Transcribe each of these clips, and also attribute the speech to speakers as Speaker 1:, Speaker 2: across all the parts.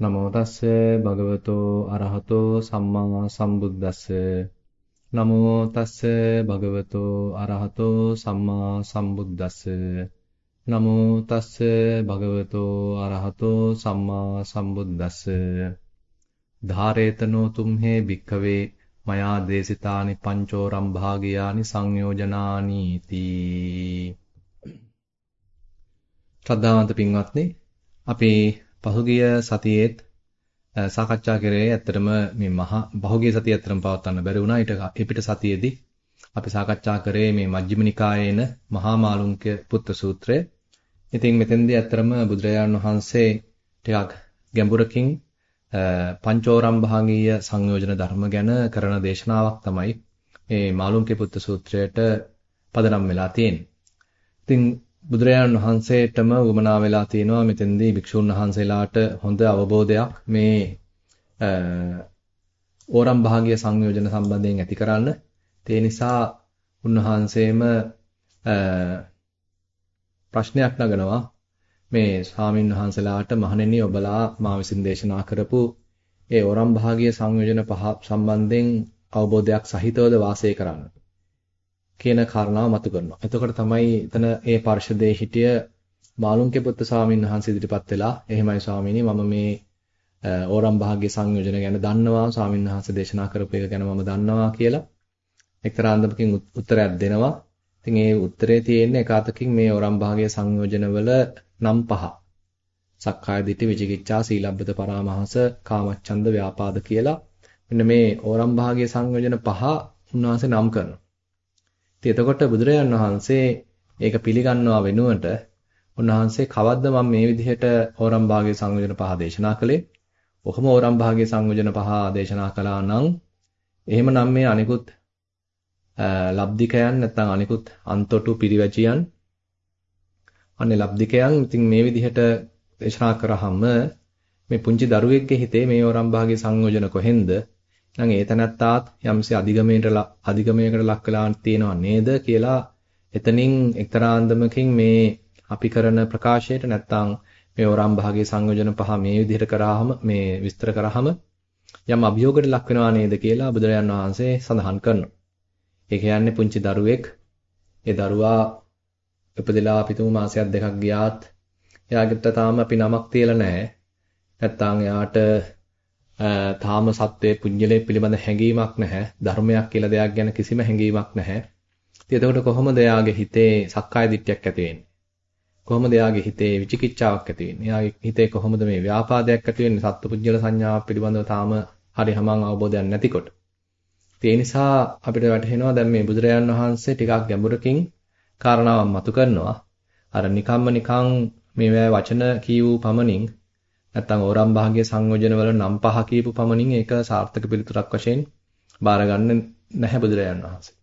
Speaker 1: නමෝ තස්ස භගවතෝ අරහතෝ සම්මා සම්බුද්දස්ස. නමෝ තස්ස භගවතෝ අරහතෝ සම්මා සම්බුද්දස්ස. නමෝ තස්ස භගවතෝ අරහතෝ සම්මා සම්බුද්දස්ස. ධාරේතනෝ තුම්හේ භික්ඛවේ මයා දේසිතානි පංචෝරම් භාගයානි සංයෝජනානි තී. ශ්‍රද්ධාවන්ත පින්වත්නි අපි පහුගිය සතියේත් සාකච්ඡා කරේ ඇත්තටම මේ මහා පහුගිය සතිය ඇත්තටම පවත්වන්න බැරි වුණා ඊට පිට සතියේදී අපි සාකච්ඡා කරේ මේ මජ්ක්‍ධිම නිකායේන මහා මාළුන්ක පුත්‍ර සූත්‍රය. ඉතින් මෙතෙන්දී ඇත්තටම බුදුරජාණන් වහන්සේ ටිකක් ගැඹුරකින් පංචෝරම් භාගීය සංයෝජන ධර්ම ගැන කරන දේශනාවක් තමයි මේ මාළුන්ගේ පුත්‍ර සූත්‍රයට පදනම් වෙලා තියෙන්නේ. ඉතින් බුදුරජාණන් වහන්සේටම වමනා වෙලා තියෙනවා මෙතෙන්දී භික්ෂුන් වහන්සේලාට හොඳ අවබෝධයක් මේ ඕරම් භාගීය සංයෝජන සම්බන්ධයෙන් ඇති කරන්න. ඒ නිසා උන්වහන්සේම ප්‍රශ්නයක් නගනවා මේ ස්වාමින් වහන්සේලාට මහණෙනි ඔබලා මා විසින් දේශනා කරපු ඒ ඕරම් භාගීය සංයෝජන පහ සම්බන්ධයෙන් අවබෝධයක් සහිතවද වාසය කරන්න. කියන කාරණාව මතු කරනවා. එතකොට තමයි එතන ඒ පරිශදයේ හිටිය මාළුන්ගේ පුත්තු ස්වාමීන් වහන්සේ ඉදිරිපත් වෙලා එහෙමයි ස්වාමීනි මම මේ ඕරම් භාග්‍ය සංයෝජන ගැන දන්නවා ස්වාමීන් වහන්සේ දේශනා කරපු එක ගැන මම දන්නවා කියලා එක්තරා අන්දමකින් උත්තරයක් දෙනවා. ඉතින් ඒ උත්තරේ තියෙන්නේ එකාතකින් මේ ඕරම් භාග්‍ය සංයෝජනවල නම් පහ. සක්කාය දිට්ඨි විචිකිච්ඡා සීලබ්බත පරාමහස කාමච්ඡන්ද ව්‍යාපාද කියලා මෙන්න මේ ඕරම් භාග්‍ය සංයෝජන පහ උන්වහන්සේ නම් කරනවා. ඉතින් එතකොට බුදුරජාන් වහන්සේ ඒක පිළිගන්නවා වෙනුවට උන්වහන්සේ කවද්ද මම මේ විදිහට ඕරම් භාගයේ සංයෝජන පහ දේශනා කළේ? ඔහොම ඕරම් භාගයේ සංයෝජන පහ දේශනා කළා නම් එහෙමනම් මේ අනිකුත් ලබ්ධිකයන් නැත්නම් අනිකුත් අන්තොටු පිරිවැජියන් අනේ ලබ්ධිකයන් ඉතින් මේ විදිහට දේශනා කරාම මේ පුංචි දරුවෙක්ගේ හිතේ මේ ඕරම් භාගයේ සංයෝජන කොහෙන්ද නම් ඒ තනත්තාත් යම්සේ අධිගමයට අධිගමයකට ලක් වෙලා තියෙනව නේද කියලා එතනින් එක්තරා අන්දමකින් මේ අපි කරන ප්‍රකාශයට නැත්තම් මේ වරම් භාගයේ සංයෝජන පහ මේ විදිහට කරාම මේ විස්තර කරාම යම් අභියෝගයකට ලක් වෙනවා නේද කියලා බුදුරජාන් වහන්සේ සඳහන් කරනවා. ඒ කියන්නේ පුංචි දරුවෙක් ඒ දරුවා උපදලා පිටුම මාසයක් දෙකක් ගියාත් එයාගෙට තාම අපි නමක් තියලා නැහැ. නැත්තම් එයාට තාම සත්වයේ පුඤ්ජලයේ පිළිබඳ හැඟීමක් නැහැ. ධර්මයක් කියලා දෙයක් ගැන කිසිම හැඟීමක් නැහැ. ඉතින් එතකොට කොහොමද එයාගේ හිතේ සක්කාය දිට්ඨියක් ඇති වෙන්නේ? කොහොමද එයාගේ හිතේ විචිකිච්ඡාවක් ඇති වෙන්නේ? එයාගේ හිතේ කොහොමද මේ ව්‍යාපාදයක් ඇති වෙන්නේ? සත්පුජ්‍යල සංඥාවක් පිළිබඳව තාම හරි හමං අවබෝධයක් නැතිකොට. ඒ නිසා අපිට වැටහෙනවා දැන් මේ බුදුරජාන් වහන්සේ ටිකක් ගැඹුරකින් කාරණාවක් මතු කරනවා. අර නිකම්ම නිකං මේ වචන කියූ පමණින් නැත්නම් ඕරම් භාගයේ සංයෝජන වල නම් පහ කියපු පමණින් ඒක සාර්ථක පිළිතුරක් වශයෙන් බාරගන්න නැහැ බුදුරජාණන් වහන්සේ.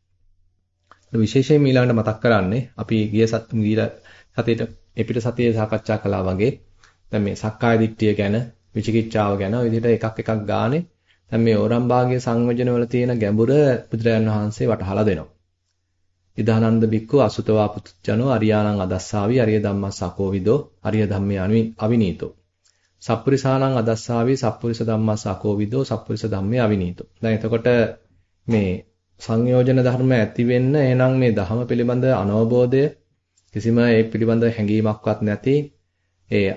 Speaker 1: විශේෂයෙන් ඊළඟට මතක් කරන්නේ අපි ගිය සතියේට එපිට සතියේ සාකච්ඡා කළා වගේ දැන් මේ සක්කාය දිට්ඨිය ගැන විචිකිච්ඡාව ගැන ඔය විදිහට එකක් එකක් ගානේ දැන් මේ ඕරම් භාගයේ සංයෝජන වල තියෙන ගැඹුර බුදුරජාණන් වහන්සේ වටහලා දෙනවා. ඉදානන්ද බික්කු අසුතවා පුත්ජනෝ අරියාණං අදස්සාවි අරිය ධම්මස් අකෝවිදෝ අරිය ධම්මේ අවිනීතෝ සප්පුරිසානං අදස්සාවි සප්පුරිස ධම්මස් අකෝවිදෝ සප්පුරිස ධම්මේ අවිනීතෝ. දැන් එතකොට මේ සංයෝජන ධර්ම ඇති වෙන්න එහෙනම් මේ ධහම පිළිබඳ අනවබෝධය කිසිම ඒ පිළිබඳ හැඟීමක්වත් නැති ඒ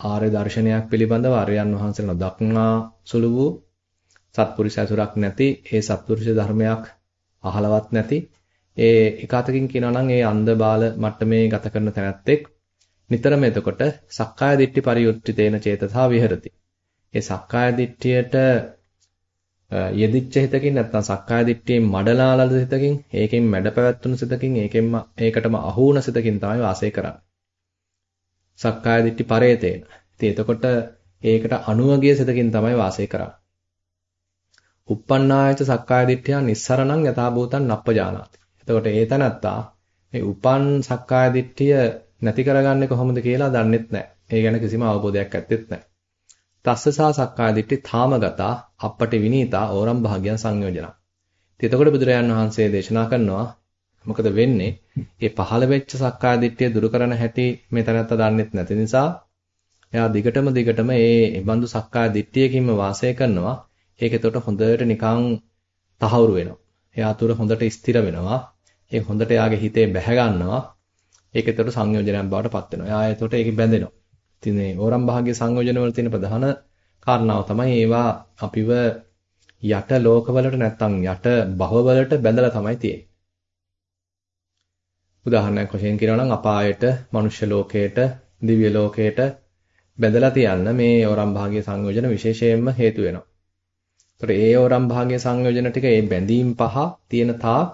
Speaker 1: ආර්ය දර්ශනයක් පිළිබඳව ආර්යයන් වහන්සේ නොදක්නා සුළු වූ සත්පුරුෂ ඇසුරක් නැති ඒ සත්පුරුෂ ධර්මයක් අහලවත් නැති ඒ එකතකින් කියනවා නම් ඒ අන්ධ බාල මට්ටමේ ගත කරන තැනැත්තෙක් නිතරම එතකොට සක්කාය දිට්ඨි පරියුක්තිතේන චේතසා විහෙරති. ඒ සක්කාය දිට්ඨියට යෙදිච්ච හිතකින් නැත්නම් සක්කාය දිට්ඨියෙන් මඩලාලද හිතකින් ඒකෙන් මැඩ පැවැත්තුණු සිතකින් ඒකෙන්ම ඒකටම අහු වුණ සිතකින් තමයි වාසය කරන්නේ. සක්කාය දිට්ඨි පරේතේන. ඉතින් එතකොට ඒකට අනුවගිය සිතකින් තමයි වාසය කරන්නේ. uppannāyata සක්කාය දිට්ඨිය නිස්සරණං යථා භූතං නප්පජානාති. එතකොට ඒ තනත්තා මේ උපන් සක්කාය දිට්ඨිය නැති කරගන්නේ කොහොමද කියලා දන්නෙත් නැහැ. ඒ ගැන කිසිම අවබෝධයක් ඇත්තෙත් නැහැ. තස්සසා සක්කාය දිට්ඨි තාමගතා අපපටි විනීතා ඕරම් භාග්‍යයන් සංයෝජන. ඉතින් එතකොට බුදුරජාන් වහන්සේ දේශනා කරනවා මොකද වෙන්නේ? මේ පහළ වෙච්ච සක්කාය දිට්ඨිය දුරු කරන හැටි මේ තැනත්තා දන්නෙත් නැති නිසා එයා දිගටම දිගටම ඒ බඳු සක්කාය දිට්ඨියකින්ම වාසය කරනවා. ඒක එතකොට හොඳට නිකන් තහවුරු වෙනවා. එයා තුර හොඳට ස්ථිර වෙනවා. ඒක හොඳට එයාගේ හිතේ බැහැ ගන්නවා. ඒක එතකොට සංයෝජනයක් බවට පත් වෙනවා. එයා එතකොට ඒකේ බැඳෙනවා. ඉතින් මේ ඕරම් භාගයේ සංයෝජන වල තියෙන ප්‍රධාන කාරණාව තමයි ඒවා අපිව යට ලෝකවලට නැත්තම් යට භවවලට බැඳලා තමයි තියෙන්නේ. උදාහරණයක් වශයෙන් කියනවා නම් අපායට, මනුෂ්‍ය ලෝකයට, දිව්‍ය ලෝකයට බැඳලා තියන්න මේ ඕරම් භාගයේ සංයෝජන විශේෂයෙන්ම හේතු වෙනවා. ඒතර ඒ ඕරම් භාගයේ සංයෝජන ටික ඒ බැඳීම් පහ තියෙන තාක්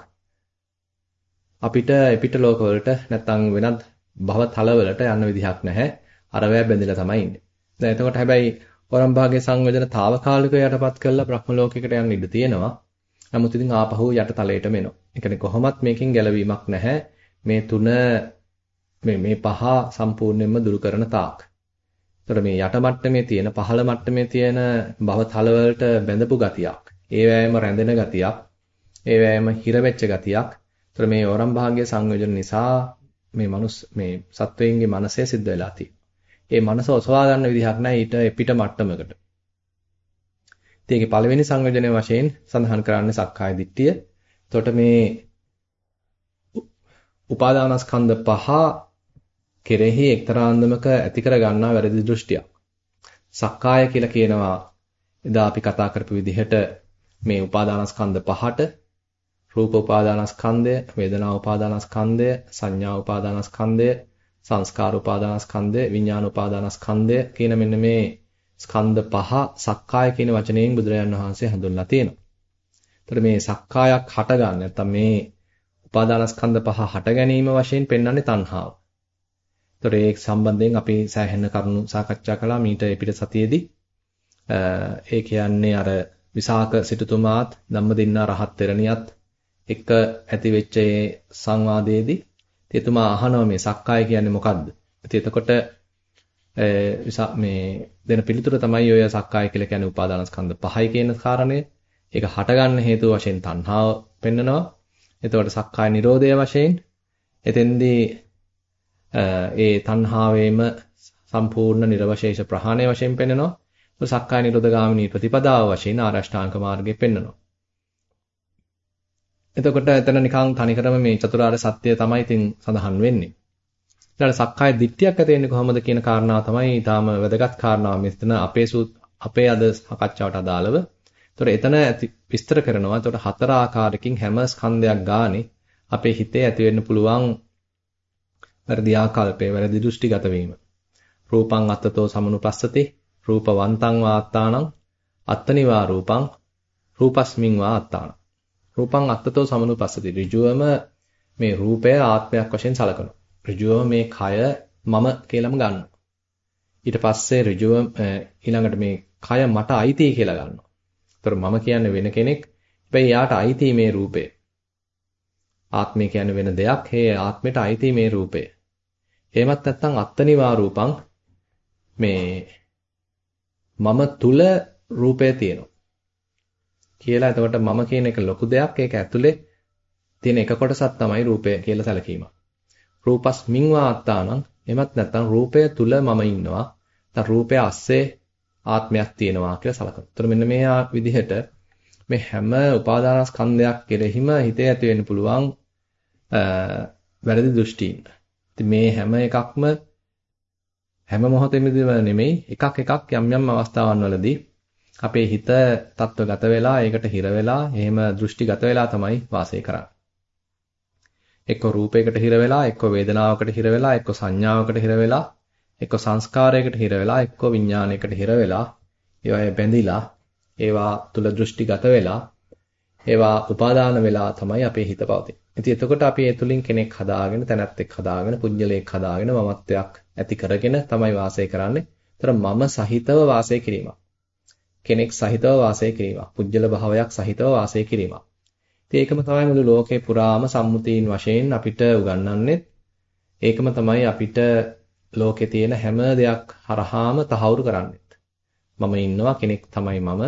Speaker 1: අපිට එපිට ලෝකවලට නැත්තම් වෙනත් භව තලවලට යන්න විදිහක් නැහැ. අරවැය බැඳලා තමයි ඉන්නේ. දැන් එතකොට හැබැයි වරම් භාගයේ සංවේදන తాවකාලිකව යටපත් කරලා බ්‍රහ්ම ලෝකයකට යන්න ඉඩ තියෙනවා. නමුත් ඉතින් ආපහු යට තලයටම එනවා. ඒ කියන්නේ කොහොමත් මේකෙන් ගැලවීමක් නැහැ. මේ තුන මේ මේ පහ සම්පූර්ණයෙන්ම දුරු කරන තාක්. ඒතර මේ යට මට්ටමේ තියෙන පහළ මට්ටමේ තියෙන භව තල වලට බැඳපු ගතියක්. ඒ වෑයම රැඳෙන ගතියක්. ඒ වෑයම හිර වෙච්ච ගතියක්. ඒතර මේ වරම් භාගයේ සංයෝජන නිසා මේ මනුස් මේ සත්වයන්ගේ මනසේ සිද්ධ වෙලා තියෙනවා. ඒ මනස ඔසවා ගන්න විදිහක් නැහැ ඊට පිට මට්ටමකට. ඉතින් ඒකේ පළවෙනි සංයෝජනයේ වශයෙන් සඳහන් කරන්නේ සක්කාය දිට්ඨිය. එතකොට මේ උපාදානස්කන්ධ පහ කෙරෙහි එක්තරා අන්දමක ඇති කර ගන්නා වැරදි දෘෂ්ටියක්. සක්කාය කියලා කියනවා එදා අපි කතා කරපු විදිහට මේ උපාදානස්කන්ධ පහට රූප උපාදානස්කන්ධය, වේදනා උපාදානස්කන්ධය, සංඥා උපාදානස්කන්ධය, සංස්කාර උපාදානස්කන්ධය, විඥාන උපාදානස්කන්ධය කියන මෙන්න මේ ස්කන්ධ පහ සක්කාය කියන වචනයෙන් බුදුරජාණන් වහන්සේ හඳුන්ලා තියෙනවා. එතකොට මේ සක්කායක් හටගන්න නැත්නම් මේ උපාදානස්කන්ධ පහ හට ගැනීම වශයෙන් පෙන්වන්නේ තණ්හාව. එතකොට ඒ සම්බන්ධයෙන් අපි සෑහෙන කරුණු සාකච්ඡා කළා මීට පිට සතියේදී. ඒ කියන්නේ අර විසාක සිටුතුමාත් ධම්මදින්නා රහත් තෙරණියත් එක ඇති වෙච්ච සංවාදයේදී එතුමා අහනවා මේ සක්කාය කියන්නේ මොකද්ද? ඉතින් එතකොට මේ දෙන පිළිතුර තමයි ඔය සක්කාය කියලා කියන්නේ උපාදානස්කන්ධ පහයි කියන කාරණය. ඒක හටගන්න හේතුව වශයෙන් තණ්හාව පෙන්නනවා. එතකොට සක්කාය නිරෝධය වශයෙන් එතෙන්දී ඒ තණ්හාවේම සම්පූර්ණ නිර්වශේෂ ප්‍රහාණය වශයෙන් පෙන්නනවා. සක්කාය නිරෝධ ගාමිනී ප්‍රතිපදාව වශයෙන් ආරෂ්ඨාංග මාර්ගය පෙන්නනවා. එතකොට එතන නිකන් තනිකරම මේ චතුරාර්ය සත්‍යය තමයි ඉතින් සඳහන් වෙන්නේ. ඊළඟ සක්කාය දිට්ඨියක් ඇති වෙන්නේ කොහොමද කියන කාරණාව තමයි ඊටාම වැදගත් කාරණාව මෙතන අපේ අපේ අද සාකච්ඡාවට අදාළව. ඒතකොට එතන විස්තර කරනවා. ඒතකොට හතර ආකාරයකින් හැම ස්කන්ධයක් ගානේ අපේ හිතේ ඇති වෙන්න පුළුවන් වැරදි ආකල්පේ වැරදි දෘෂ්ටිගත වීම. රූපං අත්තතෝ සමනුපස්සති රූපවන්තං වාත්තානං අත්තනිවා රූපං රූපස්මින් වාත්තානං රූපං අත්තතෝ සමනුපස්සති. ඍජුවම මේ රූපය ආත්මයක් වශයෙන් සලකනවා. ඍජුවම මේ කය මම කියලාම ගන්නවා. ඊට පස්සේ ඍජුව ඊළඟට මේ කය මට අයිති කියලා ගන්නවා. ඒතර මම කියන්නේ වෙන කෙනෙක්. හැබැයි යාට අයිති මේ රූපය. ආත්මය කියන්නේ වෙන දෙයක්. හේ ආත්මයට අයිති මේ රූපය. එහෙමත් නැත්නම් අත්තනිවා රූපං මේ මම තුල රූපය තියෙනවා. කියලා එතකොට මම කියන එක ලොකු දෙයක් ඒක ඇතුලේ තියෙන එක කොටසක් තමයි රූපය කියලා සැලකීම. රූපස්මින් වාත්තානම් එමත් නැත්නම් රූපය තුල මම ඉන්නවා. නැත්නම් රූපය අස්සේ ආත්මයක් තියෙනවා කියලා සලකනවා. ඒතර මෙන්න මේ විදිහට මේ හැම උපාදානස්කන්ධයක් කෙරෙහිම හිතේ ඇති වෙන්න පුළුවන් වැරදි දෘෂ්ටීන්. ඉතින් මේ හැම එකක්ම හැම මොහොතෙමදීම නෙමෙයි එකක් එකක් යම් යම් අවස්ථාවන් වලදී අපේ හිත තත්ත්වගත වෙලා ඒකට හිර වෙලා එහෙම දෘෂ්ටිගත වෙලා තමයි වාසය කරන්නේ. එක්ක රූපයකට හිර වෙලා, එක්ක වේදනාවකට හිර වෙලා, එක්ක සංඥාවකට හිර වෙලා, එක්ක සංස්කාරයකට හිර වෙලා, එක්ක විඥානයකට හිර වෙලා, ඒවායේ බැඳිලා, ඒවා තුල දෘෂ්ටිගත වෙලා, ඒවා උපාදාන වෙලා තමයි අපේ හිත පවතින්නේ. ඉතින් එතකොට අපි ඒ තුලින් කෙනෙක් හදාගෙන, තැනැත්තෙක් හදාගෙන, පුඤ්ජලයක් හදාගෙන, මමත්වයක් ඇති කරගෙන තමයි වාසය කරන්නේ. ඒතර මම සහිතව වාසය කිරීමක්. කෙනෙක් සහිතව වාසය කිරීමක්. පුජ්‍යල භාවයක් සහිතව වාසය කිරීමක්. ඉතින් ඒකම තමයි මුළු ලෝකේ පුරාම සම්මුතීන් වශයෙන් අපිට උගන්වන්නේ. ඒකම තමයි අපිට ලෝකේ තියෙන හැම දෙයක් හරහාම තහවුරු කරන්නේ. මම ඉන්නවා කෙනෙක් තමයි මම,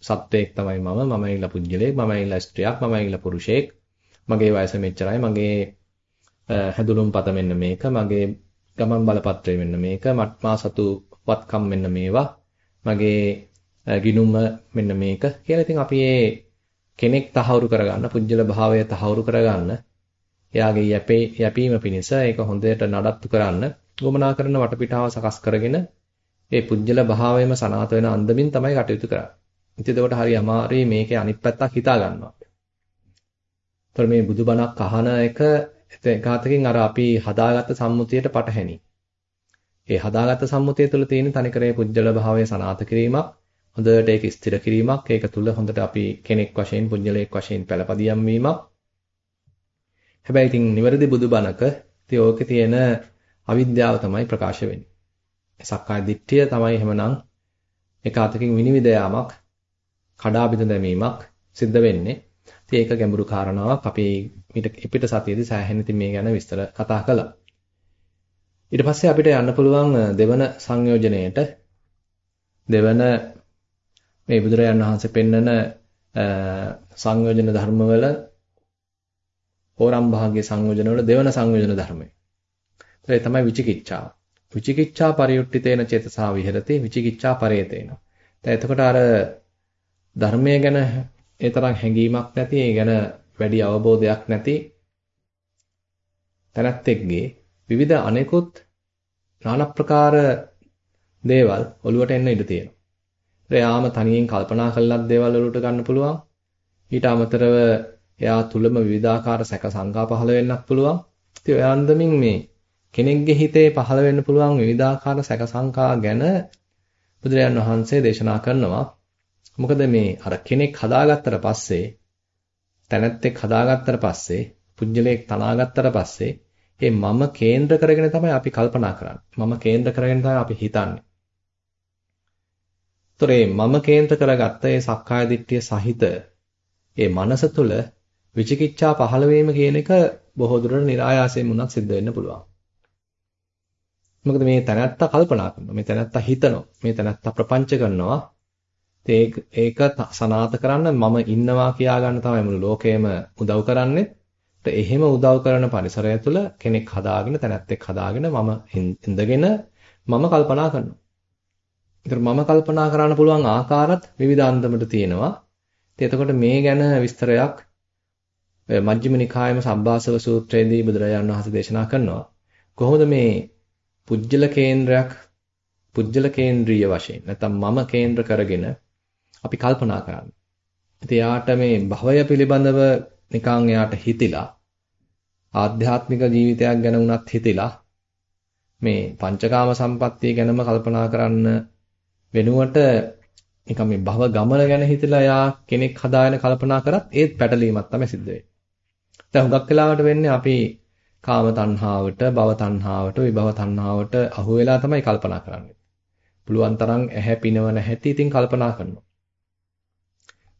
Speaker 1: සත්වයක් තමයි මම, මම ඉල්ල පුජ්‍යලෙක්, මම ඉල්ල ස්ත්‍රියක්, මම ඉල්ල පුරුෂයෙක්. මගේ වයස මෙච්චරයි, මගේ හැදුළුම් පත මෙන්න මේක, මගේ ගමන් බලපත්‍රය මෙන්න මේක, මා සතු වත්කම් මෙන්න මේවා. මගේ ගිනුම මෙන්න මේක කියලා ඉතින් අපි මේ කෙනෙක් තහවුරු කරගන්න, පුජ්‍යල භාවය තහවුරු කරගන්න, එයාගේ යැපේ යැපීම පිණිස ඒක හොඳට නඩත්තු කරන්න ගොමනා කරන වටපිටාව සකස් කරගෙන ඒ පුජ්‍යල භාවයම සනාත වෙන අන්දමින් තමයි කටයුතු කරන්නේ. ඉතින් එතකොට හරි අමාරුයි මේකේ අනිත් පැත්තක් හිතා ගන්නවා. ඒතර මේ බුදුබණක් අහන එක එතකටකින් අර අපි හදාගත්ත සම්මුතියට පටහැනි. ඒ හදාගත්ත සම්මුතිය තුළ තියෙන තනිකරේ පුජ්‍යල භාවය සනාත කිරීමක්, හොඳට ඒක ස්ථිර කිරීමක්, ඒක තුළ හොඳට අපි කෙනෙක් වශයෙන් පුජ්‍යලයක් වශයෙන් පළපදියම් වීමක්. හැබැයි ඉතින් නිවැරදි බුදුබණක ඉතින් ඕකේ තියෙන අවිද්‍යාව තමයි ප්‍රකාශ වෙන්නේ. සක්කාය දිට්ඨිය තමයි එහෙමනම් එක අතකින් විනිවිද යාමක් කඩා බිඳ දැමීමක් සිද්ධ වෙන්නේ. ඉතින් ඒක ගැඹුරු කාරණාවක් අපි පිට සතියේදී සෑහෙන ඉතින් මේ ගැන විස්තර කතා කළා. ඊට පස්සේ අපිට යන්න පුළුවන් දෙවන සංයෝජනයේට දෙවන මේ බුදුරජාණන් වහන්සේ පෙන්නන සංයෝජන ධර්මවල ඕරම් භාගයේ සංයෝජනවල දෙවන සංයෝජන ධර්මය. ඒ තමයි විචිකිච්ඡාව. විචිකිච්ඡා පරියුක්තිතේන චේතසා විහෙරති විචිකිච්ඡා පරේතේන. දැන් එතකොට අර ධර්මය ගැන ඒ තරම් හැඟීමක් නැති, ඒ ගැන වැඩි අවබෝධයක් නැති තැනැත්තෙක්ගේ විවිධ අනෙකුත් নানা ප්‍රකාර දේවල් ඔළුවට එන්න ඉඩ තියෙනවා. එයාම තනියෙන් කල්පනා කළලත් දේවල් වලට ගන්න පුළුවන්. ඊට අමතරව එයා තුලම විවිධාකාර සැක සංකා පහළ වෙන්නත් පුළුවන්. ඉතින් ඔය අන්දමින් මේ කෙනෙක්ගේ හිතේ පහළ වෙන්න පුළුවන් විවිධාකාර සැක සංකා ගැන බුදුරජාන් වහන්සේ දේශනා කරනවා. මොකද මේ අර කෙනෙක් හදාගත්තට පස්සේ තැනැත්තෙක් හදාගත්තට පස්සේ පුජ්‍යලයක් තනාගත්තට පස්සේ ඒ මම කේන්ද්‍ර කරගෙන තමයි අපි කල්පනා කරන්නේ. මම කේන්ද්‍ර කරගෙන තමයි අපි හිතන්නේ. ඒතරේ මම කේන්ද්‍ර කරගත්ත ඒ සක්කාය දිට්ඨිය සහිත ඒ මනස තුළ විචිකිච්ඡා පහළ වීම කියන එක බොහෝ දුරට નિરાයාසයෙන් මුණක් සිද්ධ වෙන්න පුළුවන්. මොකද මේ තැනැත්තා කල්පනා කරනවා. මේ තැනැත්තා හිතනවා. මේ තැනැත්තා ප්‍රපංච කරනවා. ඒක ඒක සනාත කරන්න මම ඉන්නවා කියා ගන්න තමයි මුළු ලෝකෙම උදව් කරන්නේ. එහෙම උදව් කරන පරිසරය තුළ කෙනෙක් හදාගෙන තැනැත්තෙක් හදාගෙන මම ඉඳගෙන මම කල්පනා කරනවා. ඒතර මම කල්පනා කරන්න පුළුවන් ආකාරات විවිධ අන්දමට තියෙනවා. එතකොට මේ ගැන විස්තරයක් මජ්ක්‍ධිම නිකායම සබ්බාසව සූත්‍රයේදී බුදුරජාණන් වහන්සේ දේශනා කරනවා. කොහොමද මේ පුජ්‍යල කේන්ද්‍රයක් පුජ්‍යල කේන්ද්‍රීය වශයෙන් නැත්නම් මම කේන්ද්‍ර කරගෙන අපි කල්පනා කරන්නේ. ඉතින් යාට මේ භවය පිළිබඳව නිකන් එයාට හිතිලා ආධ්‍යාත්මික ජීවිතයක් ගැන උනත් හිතිලා මේ පංචකාම සම්පත්තිය ගැනම කල්පනා කරන්න වෙනුවට නිකන් මේ භව ගමන ගැන හිතලා යා කෙනෙක් හදාගෙන කල්පනා කරත් ඒත් පැටලීමක් තමයි සිද්ධ වෙන්නේ. දැන් හුඟක් වෙලාවට වෙන්නේ අපි කාම තණ්හාවට, භව තණ්හාවට, විභව තණ්හාවට අහු වෙලා තමයි කල්පනා කරන්නේ. පුළුවන් තරම් ඇහැ පිනවන හැටි ඉතින් කල්පනා කරනවා.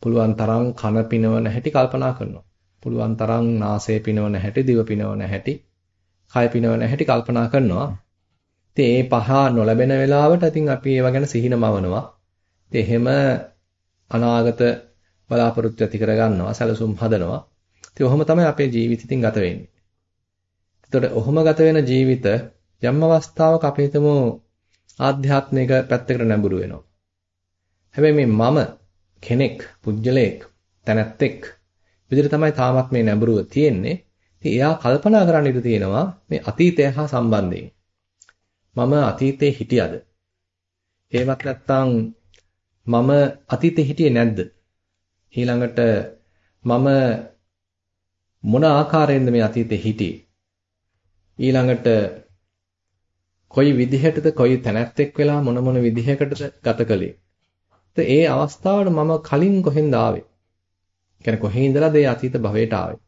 Speaker 1: පුළුවන් තරම් කන පිනවන හැටි කල්පනා කරනවා. පුළුවන් තරම් නාසය පිනවන හැටි, දිව පිනවන හැටි, කය පිනවන හැටි කල්පනා කරනවා. ඉතින් මේ පහ නොලැබෙන වෙලාවට ඉතින් අපි ඒව ගැන සිහිනමවනවා. ඉතින් එහෙම අනාගත බලාපොරොත්තු ඇති කරගන්නවා, සැලසුම් හදනවා. ඉතින් ඔහොම තමයි අපේ ජීවිත ඉතින් ගත වෙන්නේ. එතකොට ඔහොම ගත වෙන ජීවිත යම් අවස්ථාවක අපි හිතමු ආධ්‍යාත්මික පැත්තකට නැඹුරු වෙනවා. හැබැයි මේ මම කෙනෙක්, පුජ්‍යලයක්, තැනැත්තෙක් විදිහට තමයි තාමත් මේ නැඹුරුව තියෙන්නේ. ඉතින් එයා කල්පනා කරන්න ඉඩ තියෙනවා මේ අතීතය හා සම්බන්ධයෙන්. මම අතීතේ හිටියද? එහෙමත් නැත්නම් මම අතීතේ හිටියේ නැද්ද? ඊළඟට මම මොන ආකාරයෙන්ද මේ අතීතේ හිටියේ? ඊළඟට කොයි විදිහටද කොයි තැනැත්තෙක් වෙලා මොන මොන විදිහකටද ගත කළේ. ඒ අවස්ථාවට මම කලින් කොහෙන්ද ආවේ? කියන්නේ කොහේ ඉඳලාද ඒ අතීත භවයට ආවේ?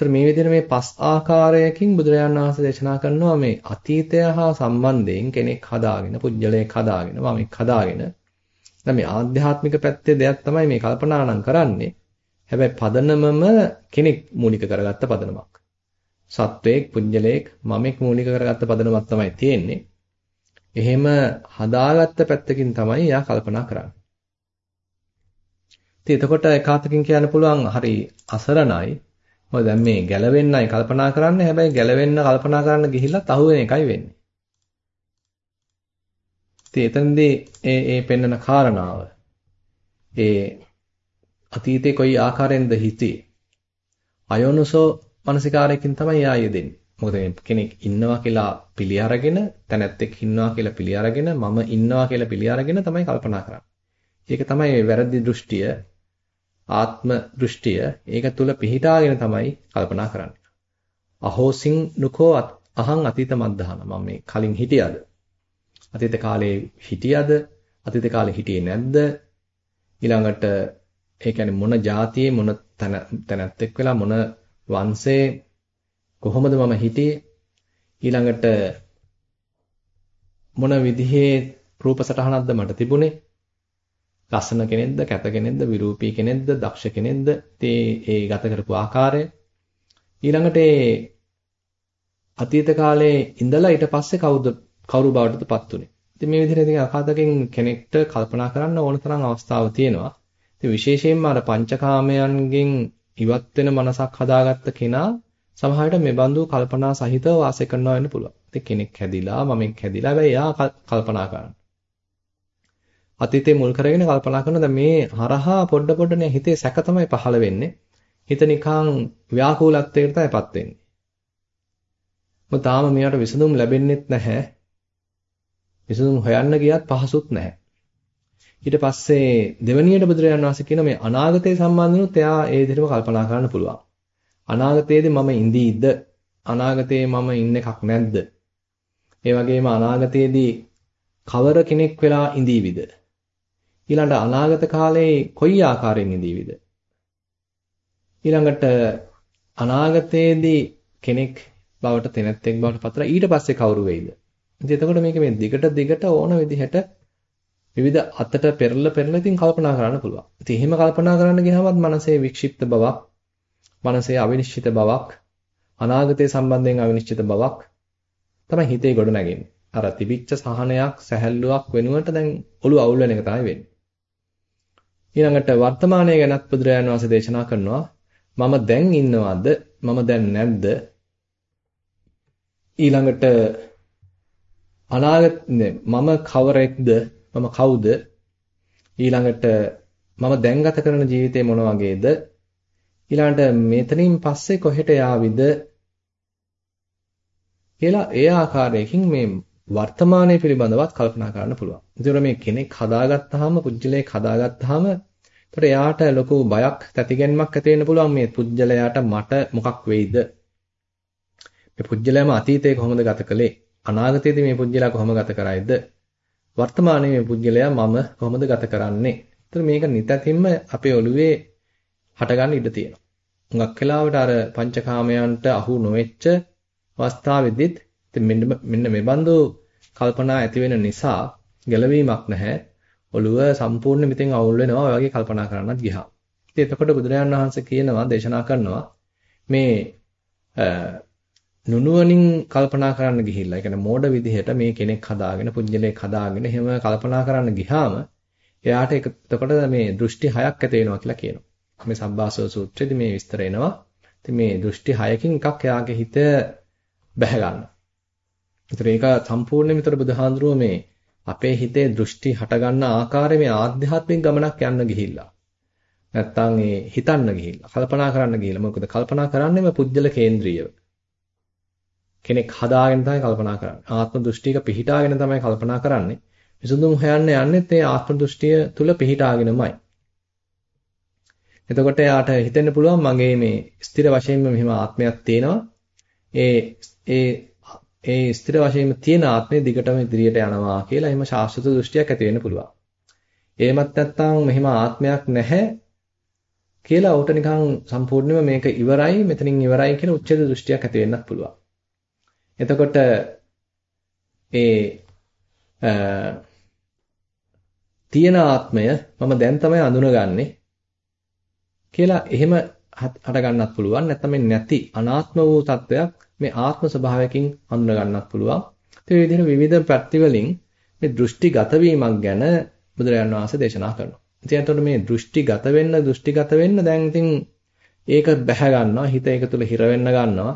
Speaker 1: ඒතර මේ විදිහට මේ පස් ආකාරයකින් බුදුරජාණන් වහන්සේ දේශනා කරනවා මේ අතීතය හා සම්බන්ධයෙන් කෙනෙක් හදාගෙන, පුජ්‍යලයක් හදාගෙන, වමෙක් හදාගෙන. දැන් මේ ආධ්‍යාත්මික පැත්තේ දෙයක් තමයි මේ කල්පනා නම් කරන්නේ. හැබැයි පදනමම කෙනෙක් මූලික කරගත්ත පදනමක්. සත්වයක්, පුජ්‍යලයක්, මමෙක් මූලික කරගත්ත පදනමක් තමයි තියෙන්නේ. එහෙම හදාගත්ත පැත්තකින් තමයි එයා කල්පනා කරන්නේ. ඉතින් එතකොට එකාතකින් කියන්න පුළුවන් හරි අසරණයි. මොකද දැන් මේ ගැලවෙන්නයි කල්පනා කරන්නේ. හැබැයි ගැලවෙන්න කල්පනා කරන්න ගිහිල්ලා තහුවෙන එකයි වෙන්නේ. ඉතින් එතනදී ඒ ඒ පෙන්වන කාරණාව ඒ අතීතේ කොයි ආකාරයෙන්ද හිතේ අයෝනසෝ මානසිකාරයකින් තමයි ආයෙ දෙන්නේ. මොකද කෙනෙක් ඉන්නවා කියලා පිළි අරගෙන තැනැත්තෙක් ඉන්නවා කියලා පිළි අරගෙන මම ඉන්නවා කියලා පිළි අරගෙන තමයි කල්පනා කරන්නේ. ඒක තමයි වැරදි දෘෂ්ටිය ආත්ම දෘෂ්ටිය ඒක තුල පිහිටාගෙන තමයි කල්පනා කරන්නේ. අහෝසින් නුකෝ අහං අතීත මද්දහන මම මේ කලින් හිටියද? අතීත කාලේ හිටියද? අතීත කාලේ හිටියේ නැද්ද? ඊළඟට ඒ කියන්නේ මොන જાතියේ මොන තැනැත්තෙක් වෙලා මොන වංශේ කොහොමද මම හිටියේ ඊළඟට මොන විදිහේ රූප සටහනක්ද මට තිබුණේ ලස්සන කෙනෙක්ද කැත කෙනෙක්ද විරූපී කෙනෙක්ද දක්ෂ කෙනෙක්ද ඒ ගත කරපු ආකාරය ඊළඟට ඒ අතීත කාලේ ඉඳලා ඊට පස්සේ කවුද කවුරු බවටදපත් උනේ ඉතින් මේ විදිහට ඉතින් අකාතකින් කෙනෙක්ට කල්පනා කරන්න ඕන තරම් අවස්ථාව තියෙනවා ඉතින් විශේෂයෙන්ම අර පංචකාමයන්ගෙන් ඉවත් වෙන මනසක් හදාගත්ත කෙනා සමහරවිට මේ බඳු කල්පනා සහිතව වාසය කරනවා වෙන්න පුළුවන්. ඉතින් කෙනෙක් හැදිලා මමෙක් හැදිලා හැබැයි එයා කල්පනා කරනවා. අතීතේ මුල් කරගෙන කල්පනා කරන දැන් මේ හරහා පොඩ පොඩනේ හිතේ සැක තමයි පහළ වෙන්නේ. හිත නිකන් ව්‍යාකූලත්වයකට තමයිපත් වෙන්නේ. මොකද තාම මෙයාට විසඳුම් ලැබෙන්නෙත් නැහැ. විසඳුම් හොයන්න ගියත් පහසුත් නැහැ. ඊට පස්සේ දෙවැනියට බුදුරජාණන් වහන්සේ කියන මේ අනාගතය සම්බන්ධනොත් එයා ඒ විදිහටම කල්පනා කරන්න පුළුවන්. අනාගතයේදී මම ඉඳීද? අනාගතයේ මම ඉන්න එකක් නැද්ද? ඒ වගේම අනාගතයේදී කවර කෙනෙක් වෙලා ඉඳීවිද? ඊළඟට අනාගත කාලේ කොයි ආකාරයෙන් ඉඳීවිද? ඊළඟට අනාගතයේදී කෙනෙක් බවට තැනැත්තෙක් බවට පතලා ඊට පස්සේ කවුරු වෙයිද? ඉතින් එතකොට මේක මේ දිගට දිගට ඕන විදිහට විවිධ අතට පෙරල පෙරල ඉතින් කල්පනා කරන්න පුළුවන්. ඉතින් එහෙම කල්පනා කරන්න ගියහමත් මනසේ වික්ෂිප්ත බවක්, මනසේ අවිනිශ්චිත බවක්, අනාගතය සම්බන්ධයෙන් අවිනිශ්චිත බවක් තමයි හිතේ ගොඩ නැගෙන්නේ. අර තිබිච්ච සහනයක්, සැහැල්ලුවක් වෙනුවට දැන් ඔළුව අවුල් වෙන එක තමයි වෙන්නේ. ඊළඟට වර්තමානය ගැනත් බුදුරජාණන් වහන්සේ දේශනා කරනවා මම දැන් ඉන්නවද? මම දැන් නැද්ද? ඊළඟට අනාගත මම කවරෙක්ද මම කවුද? ඊළඟට මම දැන් ගත කරන ජීවිතේ මොන වගේද? ඊළඟට මෙතනින් පස්සේ කොහෙට යාවිද? කියලා ඒ ආකාරයකින් මේ වර්තමානයේ පිළිබඳවත් කල්පනා කරන්න පුළුවන්. ඒතකොට මේ කෙනෙක් හදාගත්තාම පුජ්‍යලයක් හදාගත්තාම එතකොට එයාට ලොකු බයක් තැතිගැන්මක් ඇති වෙන්න පුළුවන් මේ පුජ්‍යලයාට මට මොකක් වෙයිද? මේ පුජ්‍යලයාම අතීතයේ කොහොමද ගත කළේ? අනාගතයේදී මේ පුජ්‍යලයා කොහොම ගත කරයිද? වර්තමානයේ මේ පුද්ගලයා මම කොහොමද ගත කරන්නේ? ඒතර මේක නිතැතින්ම අපේ ඔළුවේ හටගන්න ඉඩ තියෙනවා. හුඟක් වෙලාවට අර පංචකාමයන්ට අහු නොවෙච්ච අවස්ථාවෙදිත් ඉතින් මෙන්න මෙන්න මේ බඳු කල්පනා ඇති වෙන නිසා ගැළවීමක් නැහැ. ඔළුව සම්පූර්ණ මිතින් අවුල් වෙනවා ඔය වගේ කල්පනා කරන්නත් ගියා. ඉතින් එතකොට බුදුරජාණන් වහන්සේ කියනවා දේශනා කරනවා මේ නුනුවණින් කල්පනා කරන්න ගිහිල්ලා, ඒ කියන්නේ මෝඩ විදිහට මේ කෙනෙක් හදාගෙන, පුජ්‍යලයක් හදාගෙන එහෙම කල්පනා කරන්න ගියාම එයාට එතකොට මේ දෘෂ්ටි හයක් ඇති වෙනවා කියලා කියනවා. මේ සබ්බාසව සූත්‍රයේදී මේ විස්තර එනවා. ඉතින් මේ දෘෂ්ටි හයකින් එකක් එයාගේ හිත බැහැ ගන්නවා. ඒතර ඒක සම්පූර්ණයෙන්ම විතර බුදුහාඳුරුව මේ අපේ හිතේ දෘෂ්ටි හට ගන්න ආකාරය මේ ආධ්‍යාත්මික ගමනක් යන්න ගිහිල්ලා. නැත්තම් ඒ හිතන්න ගිහිල්ලා, කල්පනා කරන්න ගිහිල්ලා. මොකද කල්පනා කරන්නේම පුජ්‍යල කේන්ද්‍රීයව. කෙනෙක් හදාගෙන තමයි කල්පනා කරන්නේ. ආත්ම දෘෂ්ටියක පිහිටාගෙන තමයි කල්පනා කරන්නේ. විසඳුම් හොයන්න යන්නෙත් ඒ ආත්ම දෘෂ්ටිය තුල පිහිටාගෙනමයි. එතකොට එයාට හිතෙන්න පුළුවන් මගේ මේ ස්ථිර වශයෙන්ම මෙහෙම ආත්මයක් තියෙනවා. ඒ ඒ ඒ ස්ථිර වශයෙන්ම තියෙන ආත්මය දිගටම ඉදිරියට යනවා කියලා එහෙම ශාස්ත්‍ර දෘෂ්ටියක් ඇති වෙන්න පුළුවන්. එහෙමත් නැත්නම් මෙහෙම ආත්මයක් නැහැ කියලා උට නිකන් සම්පූර්ණයෙන්ම මේක ඉවරයි මෙතනින් ඉවරයි කියලා උච්ඡේද දෘෂ්ටියක් ඇති වෙන්නත් පුළුවන්. එතකොට ඒ තියෙන ආත්මය මම දැන් තමයි අඳුනගන්නේ කියලා එහෙම හට ගන්නත් පුළුවන් නැත්නම් මේ නැති අනාත්ම වූ තත්වයක් මේ ආත්ම ස්වභාවයකින් හඳුන ගන්නත් පුළුවන් ඒ විදිහට විවිධ ප්‍රතිවලින් මේ දෘෂ්ටිගත වීමක් ගැන බුදුරජාණන් වහන්සේ දේශනා කරනවා. ඉතින් එතකොට මේ දෘෂ්ටිගත වෙන්න දෘෂ්ටිගත වෙන්න දැන් ඉතින් ඒක බැහැ ගන්නවා හිත ඒක තුළ හිර වෙන්න ගන්නවා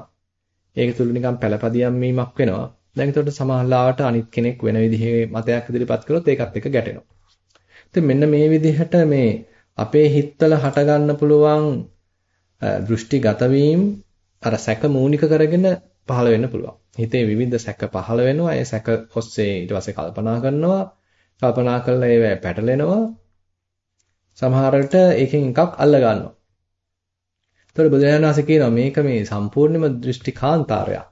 Speaker 1: ඒක තුල නිකන් පළපදියම් වීමක් වෙනවා. දැන් ඒතකොට සමහරලාවට අනිත් කෙනෙක් වෙන විදිහේ මතයක් ඉදිරිපත් කළොත් ඒකත් එක්ක ගැටෙනවා. ඉතින් මෙන්න මේ විදිහට මේ අපේ හිතවල හටගන්න පුළුවන් දෘෂ්ටිගත වීම අර සැක මූලික කරගෙන පහළ වෙන්න පුළුවන්. හිතේ විවිධ සැක පහළ වෙනවා. ඒ සැක ඔස්සේ ඊට පස්සේ කල්පනා කරනවා. කල්පනා කරලා ඒව පැටලෙනවා. සමහර විට ඒකෙන් එකක් අල්ල ගන්නවා. ඒතකොට බුදුරජාණන් වහන්සේ කියනවා මේක මේ සම්පූර්ණම දෘෂ්ටි කාන්තාරයක්.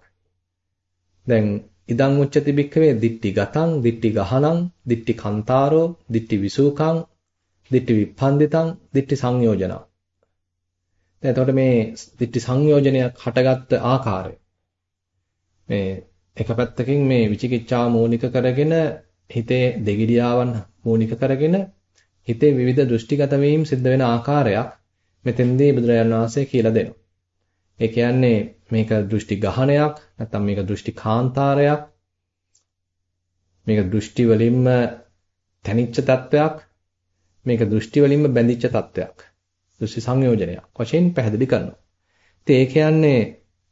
Speaker 1: දැන් ඉදං උච්චති බික්කවේ දිට්ටි ගතං, දිට්ටි ගහනං, දිට්ටි කන්තාරෝ, දිට්ටි විසූකං, දිට්ටි විප්පන්දිතං, දිට්ටි සංයෝජනං. දැන් එතකොට මේ දිට්ටි සංයෝජනයක් හටගත්ත ආකාරය මේ එක පැත්තකින් මේ විචිකිච්ඡාව මූලික කරගෙන හිතේ දෙගිඩියාවන් මූලික කරගෙන හිතේ විවිධ දෘෂ්ටිගත වීම සිද්ධ වෙන ආකාරයක් මෙතෙන්දී බුදුරජාණන් වහන්සේ කියලා දෙනවා. ඒ කියන්නේ මේක දෘෂ්ටි ගහණයක් නැත්නම් මේක දෘෂ්ටි කාන්තාරයක් මේක දෘෂ්ටි වලින්ම තනිච්ච තත්වයක් මේක දෘෂ්ටි වලින්ම බැඳිච්ච තත්වයක් දෘෂ්ටි සංයෝජනයක් වශයෙන් පැහැදිලි කරනවා. ඉතින් ඒ කියන්නේ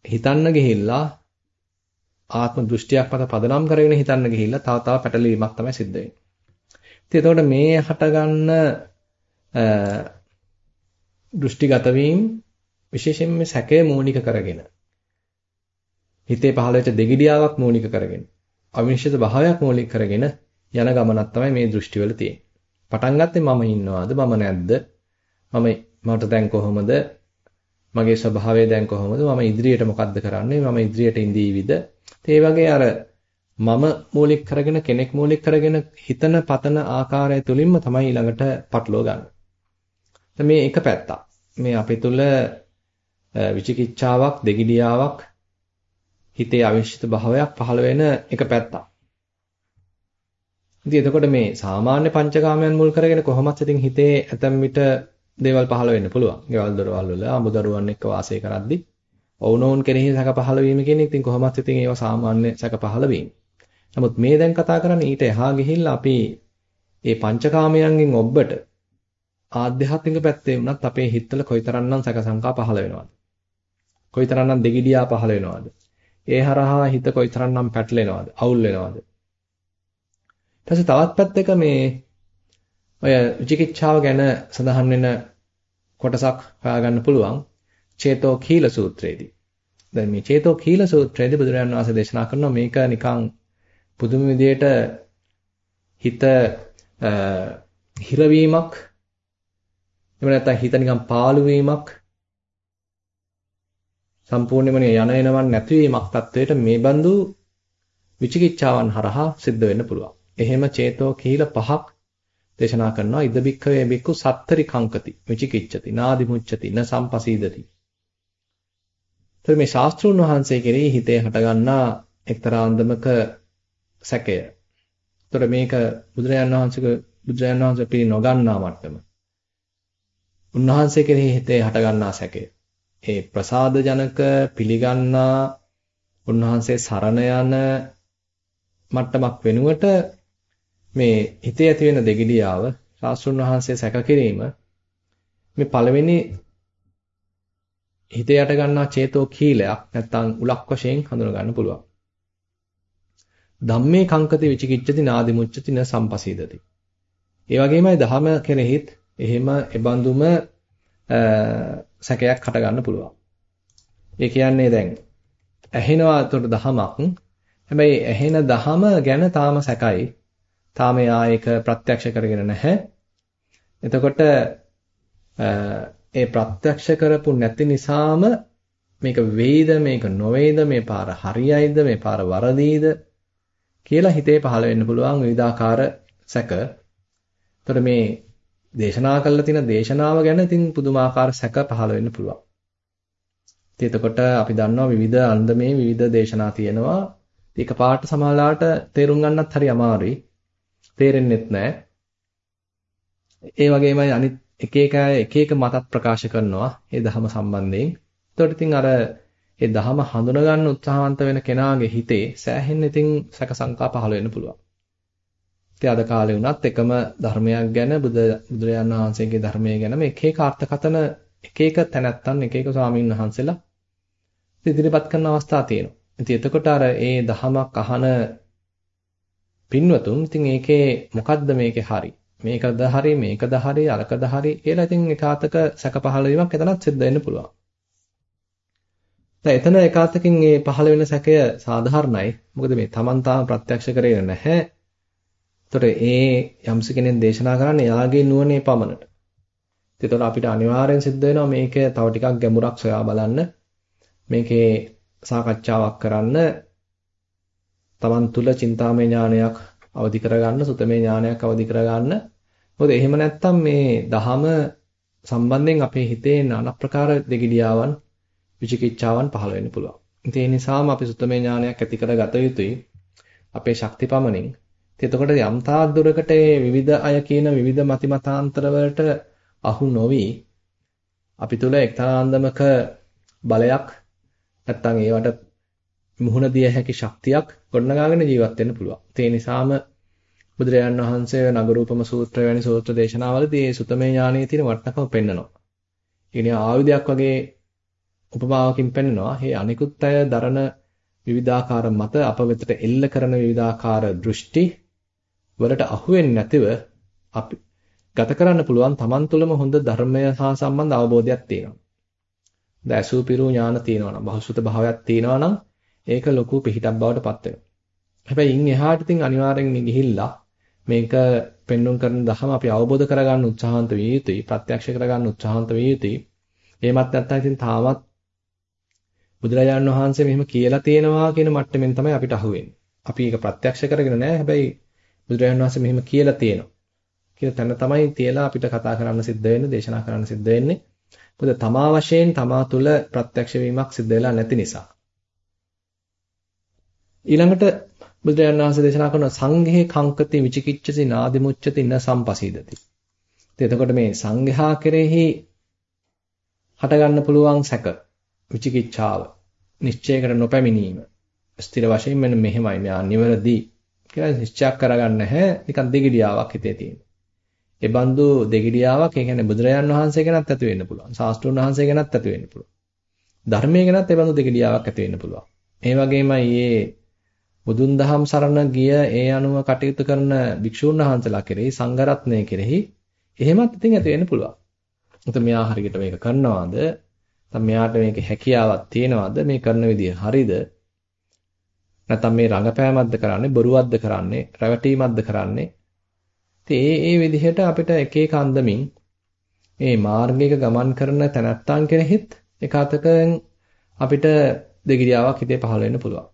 Speaker 1: හිතන්න ගිහිල්ලා ආත්ම දෘෂ්ටියක් මත පදනම් කරගෙන හිතන්න ගිහිල්ලා තව තව පැටලීමක් තමයි සිද්ධ වෙන්නේ. ඉතින් එතකොට මේ හටගන්න දෘෂ්ටිගත වීම විශේෂයෙන්ම මේ සැකය මූලික කරගෙන හිතේ පහළ වෙච්ච දෙගිඩියාවක් මූලික කරගෙන අවිනිශ්චිත භාවයක් මූලික කරගෙන යන ගමනක් තමයි මේ දෘෂ්ටිවල තියෙන්නේ. පටන් ගත්තේ මම ඉන්නවාද මම නැද්ද? මම මට දැන් කොහොමද? මගේ ස්වභාවය දැන් කොහොමද? මම ඉදිරියට මොකද්ද කරන්නේ? මම ඉදිරියට ඉඳීවිද? ඒ වගේ අර මම මූලික කරගෙන කෙනෙක් මූලික කරගෙන හිතන පතන ආකාරය තුලින්ම තමයි ඊළඟට පටලව ගන්න. මේ එක පැත්තක්. මේ අපේ තුල විචිකිච්ඡාවක්, දෙගිඩියාවක්, හිතේ අවිශ්චිත භාවයක් පහළ වෙන එක පැත්තක්. ඉතින් එතකොට මේ සාමාන්‍ය පංචකාමයන් මුල් කරගෙන කොහොමත් ඉතින් හිතේ ඇතම් විට දේවල් පහළ වෙන්න පුළුවන්. ගෙවල් දොරවල් වල අමුදරුවන් එක්ක වාසය කරද්දී ඔවුනෝන් කෙරෙහි සැක පහළ වීම කියන ඉතින් කොහොමත් ඉතින් ඒවා සාමාන්‍ය සැක පහළ වීම. නමුත් මේ දැන් කතා කරන්නේ ඊට එහා ගිහිල්ලා අපි මේ පංචකාමයන්ගෙන් ඔබ්බට ආධ්‍යාත්මික පැත්තේ වුණත් අපේ හිතවල කොයිතරම්නම් සැක සංකා පහළ වෙනවද? කොයිතරම්නම් දෙගිඩියා පහළ වෙනවද? ඒ හරහා හිත කොයිතරම්නම් පැටලෙනවද? අවුල් වෙනවද? ඊට තවත් පැත්තක මේ ඔය විචිකිච්ඡාව ගැන සඳහන් වෙන කොටසක් හොයාගන්න පුළුවන්. චේතෝ කීල සූත්‍රයේදී. දැන් මේ චේතෝ කීල සූත්‍රයේදී බුදුරජාණන් වහන්සේ දේශනා කරනවා මේක නිකන් පුදුම විදියට හිත හිරවීමක් එහෙම නැත්නම් හිත නිකන් පාළු වීමක් සම්පූර්ණයෙන්ම යන එනවන් නැතිවීමක් තත්වයට මේ බඳු විචිකිච්ඡාවන් හරහා සිද්ධ වෙන්න පුළුවන්. එහෙම චේතෝ කීල පහක් දේශනා කරනවා ඉද බික්කවේ බික්කු සත්තරි කංකති විචිකිච්ඡති නාදි මුච්ඡති න සම්පසීදති එතකොට මේ ශාස්ත්‍රුන් වහන්සේ කෙරෙහි හිතේ හටගන්නා එක්තරා අන්දමක සැකය. එතකොට මේක බුදුරජාණන් වහන්සේගේ බුදුරජාණන් වහන්සේ පිළි නොගන්නා මට්ටම. උන්වහන්සේ කෙරෙහි හිතේ හටගන්නා සැකය. ඒ ප්‍රසාද ජනක පිළිගන්නා උන්වහන්සේ සරණ යන මට්ටමක් වෙනුවට මේ හිතේ ඇති වෙන දෙගිඩියාව ශාස්ත්‍රුන් වහන්සේ සැක කිරීම මේ පළවෙනි හිතේ යට ගන්නා චේතෝ කීලයක් නැත්නම් උලක් වශයෙන් හඳුනා ගන්න පුළුවන්. ධම්මේ කංකති විචිකිච්ඡති නාදි මුච්ඡති න සම්පසීදති. ඒ වගේමයි ධහම කෙරෙහිත් එහෙම එබඳුම සැකයක් හට ගන්න පුළුවන්. ඒ කියන්නේ දැන් ඇහෙනවා අතට දහමක්. හැබැයි ඇහෙන දහම ගැන තාම සැකයි. තාම ආයක ප්‍රත්‍යක්ෂ කරගෙන නැහැ. එතකොට ඒ ප්‍රත්‍යක්ෂ කරපු නැති නිසාම මේක වෙයිද මේක නොවේද මේ පාර හරියයිද මේ පාර වරදීද කියලා හිතේ පහළ වෙන්න පුළුවන් විවිධාකාර සැක. ඒතර මේ දේශනා කළා තියෙන දේශනාව ගැන ඉතින් පුදුමාකාර සැක පහළ වෙන්න පුළුවන්. ඉතින් එතකොට අපි දන්නවා විවිධ අන්දමේ විවිධ දේශනා තියෙනවා. ඒක පාට සමාලාට තේරුම් ගන්නත් හරි අමාරුයි. තේරෙන්නෙත් නැහැ. ඒ වගේමයි අනිත් එක එක එක එක මතත් ප්‍රකාශ කරනවා මේ ධහම සම්බන්ධයෙන්. එතකොට ඉතින් අර ඒ ධහම හඳුනා ගන්න උත්සාහවන්ත වෙන කෙනාගේ හිතේ සෑහෙන්න ඉතින් සැක සංකා පහළ වෙන්න පුළුවන්. ඉතින් අද කාලේ වුණත් එකම ධර්මයක් ගැන බුදු බුදුරජාණන් වහන්සේගේ ධර්මය ගැන මේ එක එක අර්ථකතන එක එක තැනැත්තන් එක එක ස්වාමීන් වහන්සේලා ඉදිරිපත් කරන අවස්ථා තියෙනවා. ඉතින් එතකොට අර ඒ දහමක් අහන පින්වතුන් ඉතින් ඒකේ මොකද්ද මේකේ හරි? මේකද හරි මේකද හරි අරකද හරි කියලා ඉතින් එකාතක සැක පහළ වීමක් එතනත් සිද්ධ වෙන්න පුළුවන්. දැන් එතන එකාතකින් මේ පහළ වෙන සැකය සාධාරණයි. මොකද මේ Taman තාම ප්‍රත්‍යක්ෂ කරේ නැහැ. ඒතර ඒ යම්ස කෙනෙක් දේශනා කරන්නේ යාගේ නුවණේ පමණට. ඒතකොට අපිට අනිවාර්යෙන් සිද්ධ වෙනවා මේක තව ටිකක් ගැඹුරක් සොයා බලන්න. මේකේ සාකච්ඡාවක් කරන්න තමන් තුල චින්තාමය ඥානයක් අවදි කරගන්න සුතමේ ඥානයක් අවදි කරගන්න මොකද එහෙම නැත්තම් මේ දහම සම්බන්ධයෙන් අපේ හිතේ নানা ප්‍රකාර දෙගිඩියාවන් විචිකිච්ඡාවන් පහළ වෙන්න පුළුවන්. ඉතින් ඒ නිසාම අපි සුතමේ ඥානයක් ඇති කරගත යුතුයි අපේ ශක්ති පමණින්. ඉතින් එතකොට යම් තාක් දුරකට විවිධ අය කියන විවිධ මතිමතාන්තර වලට අහු නොවි අපි තුල එක්තරා අන්දමක බලයක් නැත්තම් ඒවට මුහුණ දිය හැකි ශක්තියක් ගොඩනගාගෙන ජීවත් වෙන්න පුළුවන්. ඒ නිසාම බුදුරජාණන් වහන්සේ නගරූපම සූත්‍රය වැනි සූත්‍ර දේශනාවලදී මේ සුතමේ ඥානයේ තියෙන වටිනකම පෙන්නනවා. ඒ කියන්නේ ආයුධයක් වගේ උපමාවකින් පෙන්නනවා. මේ අනිකුත් අය දරන විවිධාකාර මත අප වෙතට එල්ල කරන විවිධාකාර දෘෂ්ටි වලට අහු වෙන්නේ නැතිව අපි ගත කරන්න පුළුවන් Taman තුළම හොඳ ධර්මය හා සම්බන්ධ අවබෝධයක් තියෙනවා. දැසූ පිරු ඥාන තියෙනවා නම් බහසුත භාවයක් තියෙනවා නම් ඒක ලොකු පිහිටක් බවට පත් වෙනවා. හැබැයි ඉන් එහාට ඉතින් අනිවාර්යෙන් ගිහිල්ලා මේක පෙන්눔 කරන දහම අපි අවබෝධ කරගන්න උත්සාහන්ත විය යුතුයි ප්‍රත්‍යක්ෂ කරගන්න උත්සාහන්ත විය යුතුයි. එහෙමත් නැත්නම් ඉතින් තාමත් බුදුරජාණන් වහන්සේ මෙහෙම කියලා තියෙනවා කියන මට්ටමින් තමයි අපිට අහුවෙන්නේ. අපි ඒක ප්‍රත්‍යක්ෂ කරගෙන නැහැ හැබැයි බුදුරජාණන් වහන්සේ මෙහෙම කියලා තියෙනවා. කියලා තැන තමයි තියලා අපිට කතා කරන්න සිද්ධ වෙන්නේ දේශනා කරන්න සිද්ධ වෙන්නේ. මොකද තමා වශයෙන් තමා තුළ ප්‍රත්‍යක්ෂ වීමක් සිද්ධ වෙලා නැති නිසා. ඊළඟට බුදුරජාණන් වහන්සේ දේශනා කරන සංඝේ කංකති විචිකිච්ඡති නාදිමුච්ඡති න සම්පසීදති. එතකොට මේ සංඝයා කෙරෙහි හටගන්න පුළුවන් සැක විචිකිච්ඡාව නිශ්චයකට නොපැමිණීම ස්ථිර වශයෙන් මෙන්න මෙහෙමයි මෙයා නිවැරදි කියලා නිශ්චයක් කරගන්න නැහැ නිකන් දෙගිඩියාවක් හිතේ තියෙන. ඒ බඳු දෙගිඩියාවක් ඒ කියන්නේ බුදුරජාණන් වහන්සේ ගැනත් ඇති වෙන්න පුළුවන්. ශාස්ත්‍රුන් වහන්සේ ගැනත් ඇති වෙන්න පුළුවන්. ධර්මයේ ගැනත් ඒ බඳු දෙගිඩියාවක් ඇති වෙන්න පුළුවන්. ඒ වගේමයි මේ බුදුන් දහම් සරණ ගිය ඒ අනුව කටයුතු කරන භික්ෂූන් වහන්සේලා කෙරෙහි සංඝරත්නය කෙරෙහි එහෙමත් ඉතින් ඇති වෙන්න පුළුවන්. එතකොට මෙයා හරියට මේක කරනවාද? නැත්නම් මෙයාට මේක හැකියාවක් තියෙනවද? මේ කරන විදිය හරිද? නැත්නම් මේ රඟපෑමක්ද කරන්නේ, බොරුවක්ද කරන්නේ, රැවටීමක්ද කරන්නේ? ඉතින් ඒ ඒ විදිහට අපිට එක එක අන්දමින් මේ මාර්ගයක ගමන් කරන තැනැත්තන් කෙරෙහිත් එක අතකින් අපිට දෙගිරියාවක් හිතේ පහළ වෙන්න පුළුවන්.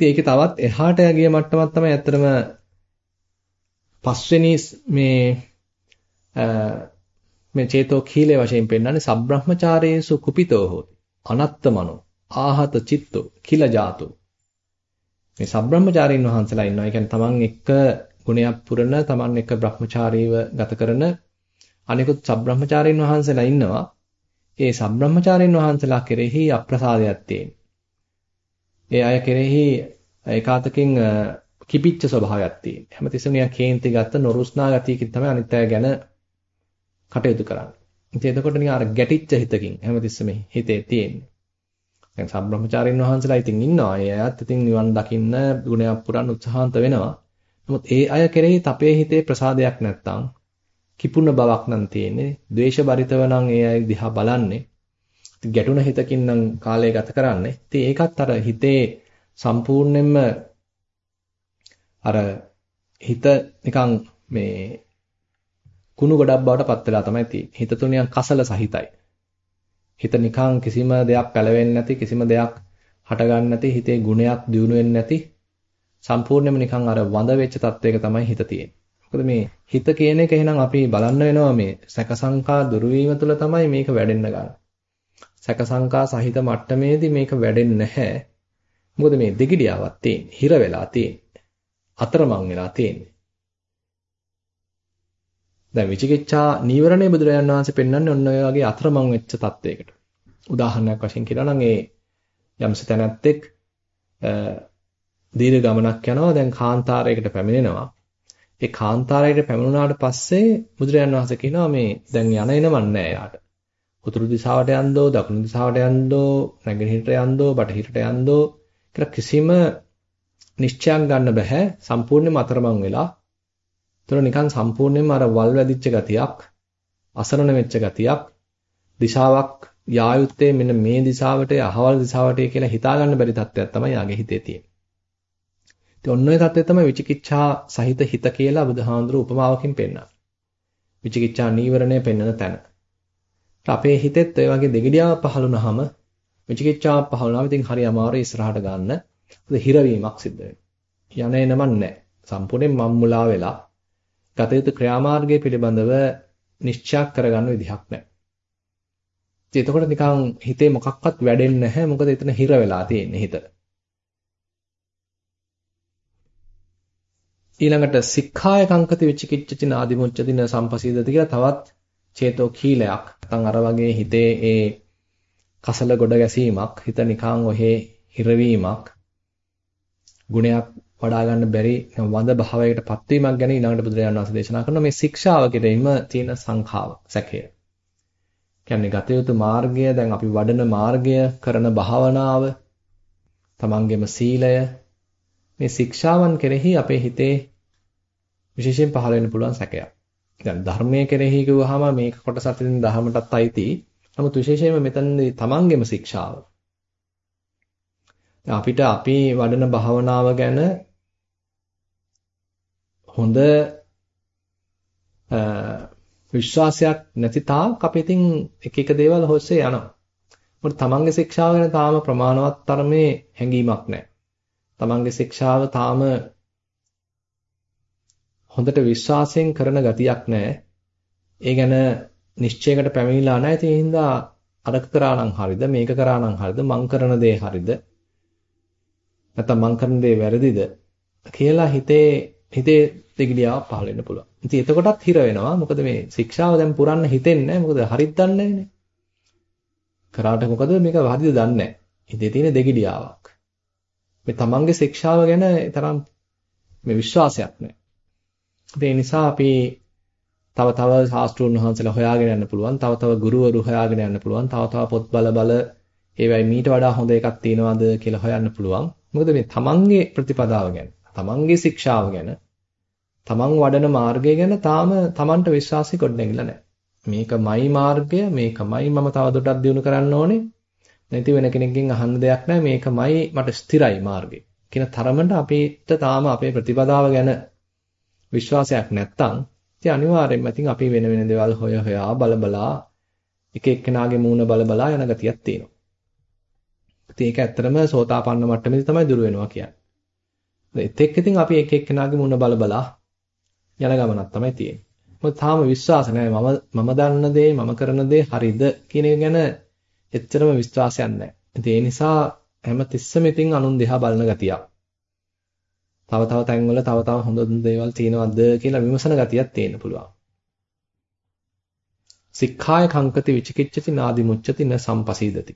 Speaker 1: ඉතින් ඒකේ තවත් එහාට ගිය මට්ටමක් තමයි ඇත්තටම පස්වෙනි මේ මේ චේතෝ කීලේ වශයෙන් පෙන්වන්නේ සබ්‍රහ්මචාරයේසු කුපිතෝ හෝති අනත්තමනෝ ආහත චිත්තෝ කිල ජාතෝ මේ සබ්‍රහ්මචාරීන් වහන්සලා ඉන්නවා. ඒ කියන්නේ තමන් එක්ක ගුණයක් පුරන තමන් එක්ක බ්‍රහ්මචාරීව ගත කරන අනිකුත් සබ්‍රහ්මචාරීන් වහන්සලා ඉන්නවා. ඒ සබ්‍රහ්මචාරීන් වහන්සලා කෙරෙහි අප්‍රසාදයක් තියෙන. ඒ අය කෙරෙහි ඒකාතකින් කිපිච්ච ස්වභාවයක් තියෙන. හැමතිස්සෙම නිකන් කේන්ති ගත්ත නොරුස්නා ගතියකින් තමයි අනිත් අය ගැන කටයුතු කරන්නේ. ඉතින් එතකොට නිකන් අර ගැටිච්ච හිතකින් හැමතිස්සෙම හිතේ තියෙන්නේ. දැන් සම්බ්‍රහ්මචාරින් වහන්සේලා ඉතින් ඉන්නවා. ඒ අයත් ඉතින් නිවන් දකින්න ගුණයක් පුරන්න උත්සාහන්ත වෙනවා. නමුත් ඒ අය කෙරෙහි අපේ හිතේ ප්‍රසාදයක් නැත්තම් කිපුණ බවක් නම් තියෙන්නේ. ද්වේෂ බරිතව නම් ඒ අය දිහා බලන්නේ. ගැටුණ හිතකින් නම් කාලය ගත කරන්නේ. ඉතින් ඒකත් අර හිතේ සම්පූර්ණයෙන්ම අර හිත නිකන් මේ කුණු ගොඩක් බවට පත් වෙලා තමයි තියෙන්නේ. හිත තුනියන් කසල සහිතයි. හිත නිකන් කිසිම දෙයක් පැලවෙන්නේ නැති කිසිම දෙයක් හටගන්නේ නැති හිතේ ගුණයක් දියුණු වෙන්නේ නැති සම්පූර්ණයෙන්ම නිකන් අර වඳ වෙච්ච තත්වයක තමයි හිත තියෙන්නේ. මොකද මේ හිත කියන එක එහෙනම් අපි බලන්න වෙනවා මේ සැකසංකා දුරු වීම තුළ තමයි මේක වැඩෙන්න ගන්න. සැකසංකා සහිත මට්ටමේදී මේක වැඩෙන්නේ නැහැ. මොකද මේ දෙගිඩියාවක් තියෙන්නේ. හිර වෙලා තියෙන්නේ. අතරමං වෙලා තියෙන්නේ. දැන් විචිකිච්ඡා නීවරණය බුදුරජාණන් වහන්සේ පෙන්වන්නේ ඔන්න ඔය වගේ අතරමං වෙච්ච තත්වයකට. උදාහරණයක් වශයෙන් කියනවා නම් ඒ යම්ස තැනැත්තෙක් දීර්ඝ ගමනක් යනවා දැන් කාන්තාරයකට පැමිණෙනවා. ඒ කාන්තාරයකට පැමිණුණාට පස්සේ බුදුරජාණන් වහන්සේ කියනවා මේ දැන් යන එනමන් නෑ යාට. උතුරු දිශාවට යන්දෝ, දකුණු දිශාවට යන්දෝ, නැගෙනහිරට යන්දෝ, බටහිරට යන්දෝ කියලා කිසිම නිශ්චයක් ගන්න බෑ. සම්පූර්ණයෙන්ම අතරමං වෙලා. ඒතර නිකන් සම්පූර්ණයෙන්ම අර වල් වැදිච්ච ගතියක්, අසරණ වෙච්ච ගතියක්, දිශාවක් යායුත්තේ මෙන්න මේ දිශාවට, අහවල් දිශාවට කියලා හිතා ගන්න බැරි තත්ත්වයක් තමයි යාගේ හිතේ තියෙන්නේ. ඉතින් ඔන්න ඔය தත්ත්වය තමයි විචිකිච්ඡා සහිත හිත කියලා බුදුහාඳුරු උපමාවකින් පෙන්නනවා. විචිකිච්ඡා නීවරණය පෙන්වන තැන. අපේ හිතෙත් ඔය වගේ දෙගිඩියාවක් පහළුනහම විචිකිච්ඡාවක් පහළුනහම ඉතින් හරි අමාරුයි ඉස්සරහට ගන්න. මොකද හිරවීමක් සිද්ධ වෙනවා. යන්නේ නමන් නැහැ. සම්පූර්ණයෙන් මම්මුලා වෙලා ගත යුතු ක්‍රියාමාර්ගය පිළිබඳව නිශ්චයක් කරගන්න විදිහක් නැහැ. ඉතින් එතකොට නිකන් හිතේ මොකක්වත් වැඩෙන්නේ නැහැ. මොකද එතන හිර වෙලා තියෙන්නේ හිත. ඊළඟට සික්ඛාය කංකති විචිකිච්ඡති නාදිමුච්ඡතින සම්පසීදති කියලා තවත් චේතෝ කීලයක් නැත්නම් අර වගේ හිතේ ඒ කසල ගොඩ ගැසීමක් හිත නිකන් ඔහේ හිරවීමක් ගුණයක් වඩා ගන්න බැරි වඳ භාවයකට පත්වීමක් ගැන ඊළඟට බුදුරජාණන් වහන්සේ දේශනා කරන මේ ශික්ෂාව කෙරෙහිම තියෙන සංඛාව සැකය. කියන්නේ ගත යුතු මාර්ගය දැන් අපි වඩන මාර්ගය කරන භාවනාව තමන්ගේම සීලය මේ ශික්ෂාවන් කෙරෙහි අපේ හිතේ විශේෂයෙන් පහළ වෙන්න පුළුවන් සැකයක්. දැන් ධර්මයේ කෙරෙහි කිව්වහම මේක කොටස අතරින් දහමටත් අයිති. නමුත් විශේෂයෙන්ම මෙතනදී තමන්ගේම ශික්ෂාව. අපිට අපි වඩන භාවනාව ගැන හොඳ විශ්වාසයක් නැති තාක් අපි ඉතින් එක එක දේවල් හොස්සේ යනවා. මොකද තමන්ගේ ශික්ෂාව ගැන තාම ප්‍රමාණවත් තරමේ හැඟීමක් නැහැ. තමන්ගේ ශික්ෂාව තාම හොඳට විශ්වාසයෙන් කරන ගතියක් නැහැ. ඒ ගැන නිශ්චයකට පැමිණිලා නැහැ. ඒ හින්දා අරක කරා නම් හරිද මේක කරා නම් හරිද මං කරන දේ හරිද නැත්නම් මං කරන දේ වැරදිද කියලා හිතේ හිතේ දෙගිඩියාවක් පහළ වෙන්න පුළුවන්. ඉතින් එතකොටත් හිර වෙනවා. මොකද මේ ශික්ෂාව දැන් පුරන්න හිතෙන්නේ නැහැ. මොකද හරිද දන්නේ නැහැනේ. කරාට මොකද මේක හරිද දන්නේ නැහැ. හිතේ තියෙන දෙගිඩියාවක්. මේ තමන්ගේ ශික්ෂාව ගැන තරම් මේ විශ්වාසයක් නැහැ. ඒ නිසා අපි තව තව ශාස්ත්‍රඥ වහන්සේලා හොයාගෙන යන්න පුළුවන්. තව තව ගුරුවරු හොයාගෙන යන්න පුළුවන්. තව තව පොත් බල බල ඒවයි මීට වඩා හොඳ එකක් තියෙනවද කියලා හොයන්න පුළුවන්. මොකද මේ තමන්ගේ ප්‍රතිපදාව ගැන, තමන්ගේ ශික්ෂාව ගැන, තමන් වඩන මාර්ගය ගැන තාම තමන්ට විශ්වාසය ගොඩනැගිලා නැහැ. මේකමයි මාර්ගය, මේකමයි මම තවදුරටත් දියුණු කරන්න ඕනේ. නැති වෙන කෙනෙක්ගෙන් අහන්න දෙයක් නැහැ මේකමයි මට ස්ථිරයි මාර්ගය කියන තරමට අපිට තාම අපේ ප්‍රතිපදාව ගැන විශ්වාසයක් නැත්තම් ඉතින් අනිවාර්යෙන්ම ඉතින් අපි වෙන වෙන දේවල් හොය හොයා බල බලා එක එක්කෙනාගේ මූණ බල බලා යන ගතියක් තියෙනවා. ඉතින් ඒක ඇත්තටම සෝතාපන්න මට්ටමේදී තමයි දුර වෙනවා කියන්නේ. ඒත් ඉතින් අපි එක එක්කෙනාගේ මූණ බල බලා යන ගමනක් තමයි තියෙන්නේ. මොකද තාම විශ්වාස නැහැ මම මම දන්න දේ මම කරන දේ හරිද කියන එක ගැන එච්චරම විශ්වාසයක් නැහැ. ඒ නිසා හැම තිස්සෙම ඉතින් අනුන් දිහා බලන ගතියක්. තව තව තැන්වල තව තව හොඳ දේවල් තියෙනවද කියලා විමසන ගතියක් තියෙන්න පුළුවන්. සික්ඛාය කංකති විචිකිච්ඡති නාදි මුච්ඡති න සම්පසීදති.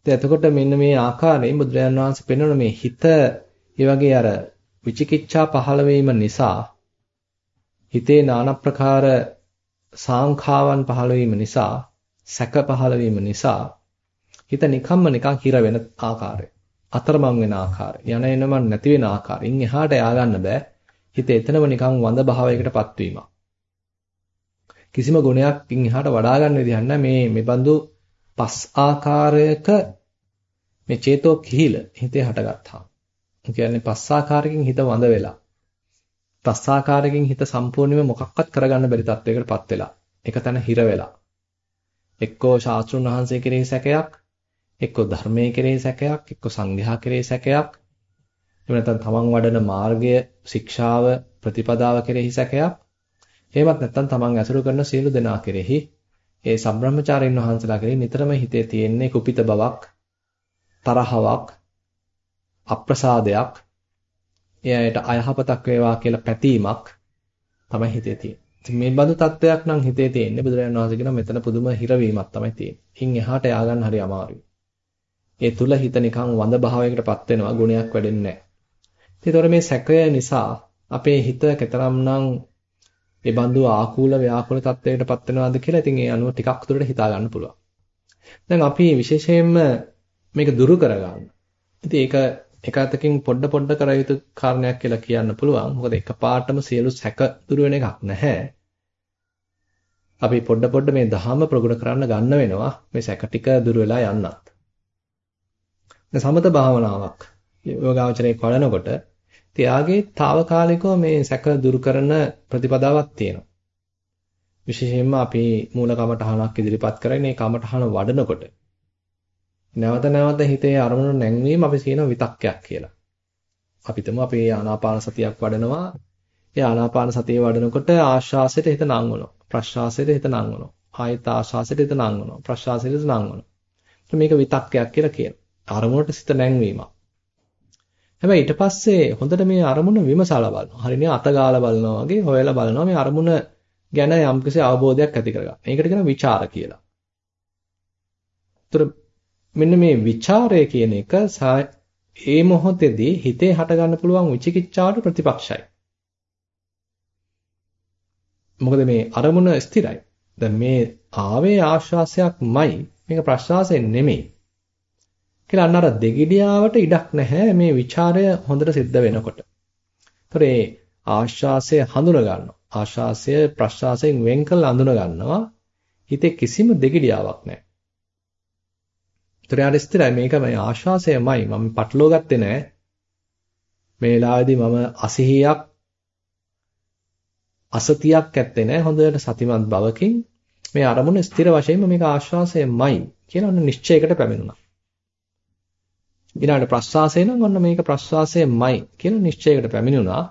Speaker 1: ඉතින් එතකොට මෙන්න මේ ආකාරයෙන් බුදුරජාණන් වහන්සේ පෙන්වන මේ හිත ඒ වගේ අර විචිකිච්ඡා පහළ වීම නිසා හිතේ নানা ප්‍රකාර සාංඛාවන් පහළ වීම නිසා සැක පහළ වීම නිසා හිත නිකම්ම නිකන් හිර වෙන ආකාරය. අතරමං වෙන ආකාරය. යන එනමන් නැති වෙන ආකාරයෙන් එහාට යා ගන්න බෑ. හිත එතනම නිකන් වඳ භාවයකටපත් වීමක්. කිසිම ගුණයක්කින් එහාට වඩා ගන්න විදිහක් නැහැ. මේ මෙබඳු පස් ආකාරයක මේ චේතෝ කිහිල හිතේ හටගත්තා. ඒ කියන්නේ පස් ආකාරයකින් හිත වඳ වෙලා. පස් ආකාරයකින් හිත සම්පූර්ණයෙන්ම මොකක්වත් කරගන්න බැරි තත්වයකටපත් වෙලා. එක තැන හිර වෙලා. එක්කෝ ශාස්ත්‍රුන් වහන්සේ කෙරෙහි සැකයක්, එක්කෝ ධර්මයේ කෙරෙහි සැකයක්, එක්කෝ සංඝයා කෙරෙහි සැකයක්. එහෙම නැත්නම් තමන් වඩන මාර්ගය, ශික්ෂාව, ප්‍රතිපදාව කෙරෙහි සැකයක්. එහෙමත් නැත්නම් තමන් ඇසුරු කරන සියලු දෙනා කෙරෙහි ඒ සම්බ්‍රහ්මචාරින් වහන්සේලා කෙරෙහි නිතරම හිතේ තියෙන්නේ කුපිත බවක්, තරහවක්, අප්‍රසාදයක්, එයාට අයහපතක් වේවා කියලා පැතීමක් තමයි හිතේ තියෙන්නේ. ඉතින් මේ බඳු තත්වයක් නම් හිතේ තියෙන්නේ බුදුරජාණන් වහන්සේ කියන මෙතන පුදුම හිරවීමක් තමයි තියෙන්නේ. ඉන් එහාට යා ගන්න හරි අමාරුයි. ඒ තුල හිත නිකන් වඳ භාවයකටපත් වෙනවා ගුණයක් වැඩෙන්නේ නැහැ. ඒතකොට මේ සැකය නිසා අපේ හිත කතරම්නම් ඒ බඳු ආකූල ව්‍යාකූල තත්වයකටපත් වෙනවාද කියලා ඉතින් ඒ අනුව ටිකක් දුරට හිතා ගන්න පුළුවන්. දැන් අපි විශේෂයෙන්ම මේක දුරු කරගන්න. ඉතින් ඒක එක අතකින් පොඩ පොඩ කර යුතු කාරණයක් කියලා කියන්න පුළුවන්. මොකද එකපාරටම සියලු සැක දුරු වෙන එකක් නැහැ. අපි පොඩ පොඩ මේ දහම ප්‍රගුණ කරන්න ගන්න වෙනවා. මේ සැක ටික දුරු වෙලා යන්නත්. සමත භාවනාවක් යෝගාවචරයේ වඩනකොට තියාගේ తాවකාලිකව මේ සැක දුරු කරන ප්‍රතිපදාවක් තියෙනවා. විශේෂයෙන්ම අපි මූල කමඨහනක් ඉදිරිපත් කරගෙන මේ කමඨහන වඩනකොට නැවත නැවත හිතේ අරමුණු නැංවීම අපි කියන විතක්කයක් කියලා. අපි තමු අපි ආනාපාන සතියක් වඩනවා. ඒ ආනාපාන සතිය වඩනකොට ආශ්වාසයට හිත නංවනවා. ප්‍රශ්වාසයට හිත නංවනවා. ආයත ආශ්වාසයට හිත නංවනවා. ප්‍රශ්වාසයට හිත නංවනවා. මේක විතක්කයක් කියලා කියනවා. අරමුණට සිත නැංවීමක්. හැබැයි ඊට පස්සේ හොඳට මේ අරමුණ විමසලා බලනවා. හරිනේ අතගාලා බලනවා වගේ හොයලා බලනවා මේ අරමුණ ගැන යම්කිසි අවබෝධයක් ඇති කරගන්න. මේකට කියන ਵਿਚාර කියලා. ඒතර මෙන්න මේ ਵਿਚාරය කියන එක ඒ මොහොතේදී හිතේ හටගන්න පුළුවන් විචිකිච්ඡාවට ප්‍රතිපක්ෂයි. මොකද මේ අරමුණ ස්ථිරයි. දැන් මේ ආවේ ආශ්වාසයක්මයි මේක ප්‍රශ්වාසයෙන් නෙමෙයි. කියලා අන්න අර දෙගිඩියාවට ඉඩක් නැහැ මේ ਵਿਚාරය හොඳට සිද්ධ වෙනකොට. ඒතර ඒ ආශ්වාසය හඳුන ගන්නවා. ආශ්වාසය ප්‍රශ්වාසයෙන් වෙන් කළ අඳුන ගන්නවා. හිතේ කිසිම දෙගිඩියාවක් නැහැ. ඒතර යාර ස්ථිරයි මේක මේ ආශ්වාසයමයි මම පටලව ගත්තේ නැහැ. මේ වෙලාවේදී මම අසිහියක් අසතියක් ඇත්තේ නැහැ. හොඳට සතිමත් බවකින් මේ අරමුණ ස්ථිර වශයෙන්ම මේක ආශ්වාසයමයි කියලා ඔන්න නිශ්චයකට පැමිණුණා. ඊළඟට ප්‍රශ්වාසය නම් ඔන්න මේක ප්‍රශ්වාසයමයි කියලා නිශ්චයකට පැමිණුණා.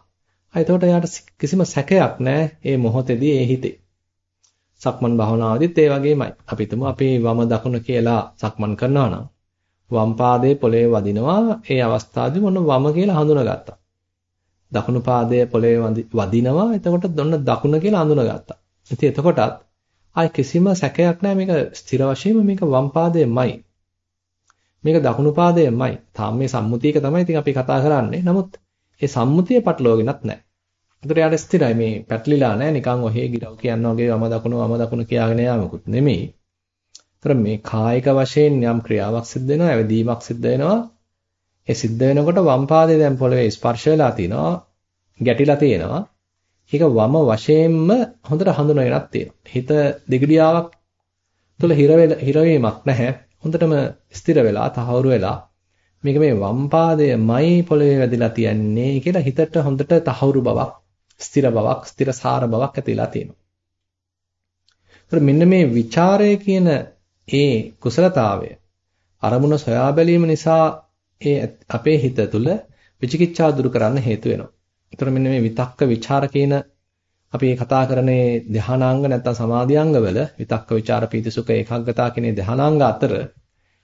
Speaker 1: ආ එතකොට එයාට කිසිම සැකයක් නැහැ මේ මොහොතේදී ඒ හිතේ. සක්මන් භාවනාවදිත් ඒ වගේමයි. අපි හිතමු අපි වම දකුණ කියලා සක්මන් කරනවා නම් වම් පාදයේ පොළවේ වදිනවා. ඒ අවස්ථාවේදී මොන වම කියලා හඳුනාගත්තා. දකුණු පාදයේ පොළවේ වදිනවා. එතකොට දොන්න දකුණ කියලා හඳුනාගත්තා. ඉතින් එතකොටත් ආයි කිසිම සැකයක් නැහැ මේක ස්ථිර වශයෙන්ම මේක වම් පාදයේමයි. මේක දකුණු පාදයේමයි. තාම මේ සම්මුතියක තමයි ඉතින් අපි කතා කරන්නේ. නමුත් ඒ සම්මුතිය පටලවාගෙනත් නැහැ. ඒතර යාට ස්ථිරයි මේ පැටලිලා නැහැ නිකන් ඔහේ ගිරව් කියන වගේ වම දකුණ වම දකුණ කියාගෙන යාමකුත් නෙමෙයි. ඒතර මේ කායික වශයෙන් යම් ක්‍රියාවක් සිද්ධ වෙනවා, ඇවිදීමක් සිද්ධ වෙනවා. ඒ සිද්ධ වෙනකොට වම් පාදයේ දැන් පොළවේ ස්පර්ශ වෙලා තිනවා, ගැටිලා තියෙනවා. ඒක වම වශයෙන්ම හොඳට හඳුනගෙනක් තියෙනවා. හිත දෙගිඩියාවක් තුළ හිර හිරවීමක් නැහැ. හොඳටම ස්ථිර වෙලා තහවුරු වෙලා මේක මේ වම් පාදයමයි පොළවේ වැදිලා තියන්නේ කියලා හිතට හොඳට තහවුරු බවක් ස්ථිර බවක් ස්ථිරසාර බවක් ඇතිලා තියෙනවා. ඒත් මෙන්න මේ ਵਿਚාරය කියන ඒ කුසලතාවය අරමුණ සොයා බැලීම නිසා ඒ අපේ හිත තුළ විචිකිච්ඡා දුරු කරන්න හේතු වෙනවා. ඒතර මෙන්න මේ විතක්ක ਵਿਚාර කියන අපි කතා කරන්නේ ධානාංග නැත්නම් සමාධිාංගවල විතක්ක ਵਿਚාර පීති සුඛ ඒකාග්‍රතාව කියන ධානාංග අතර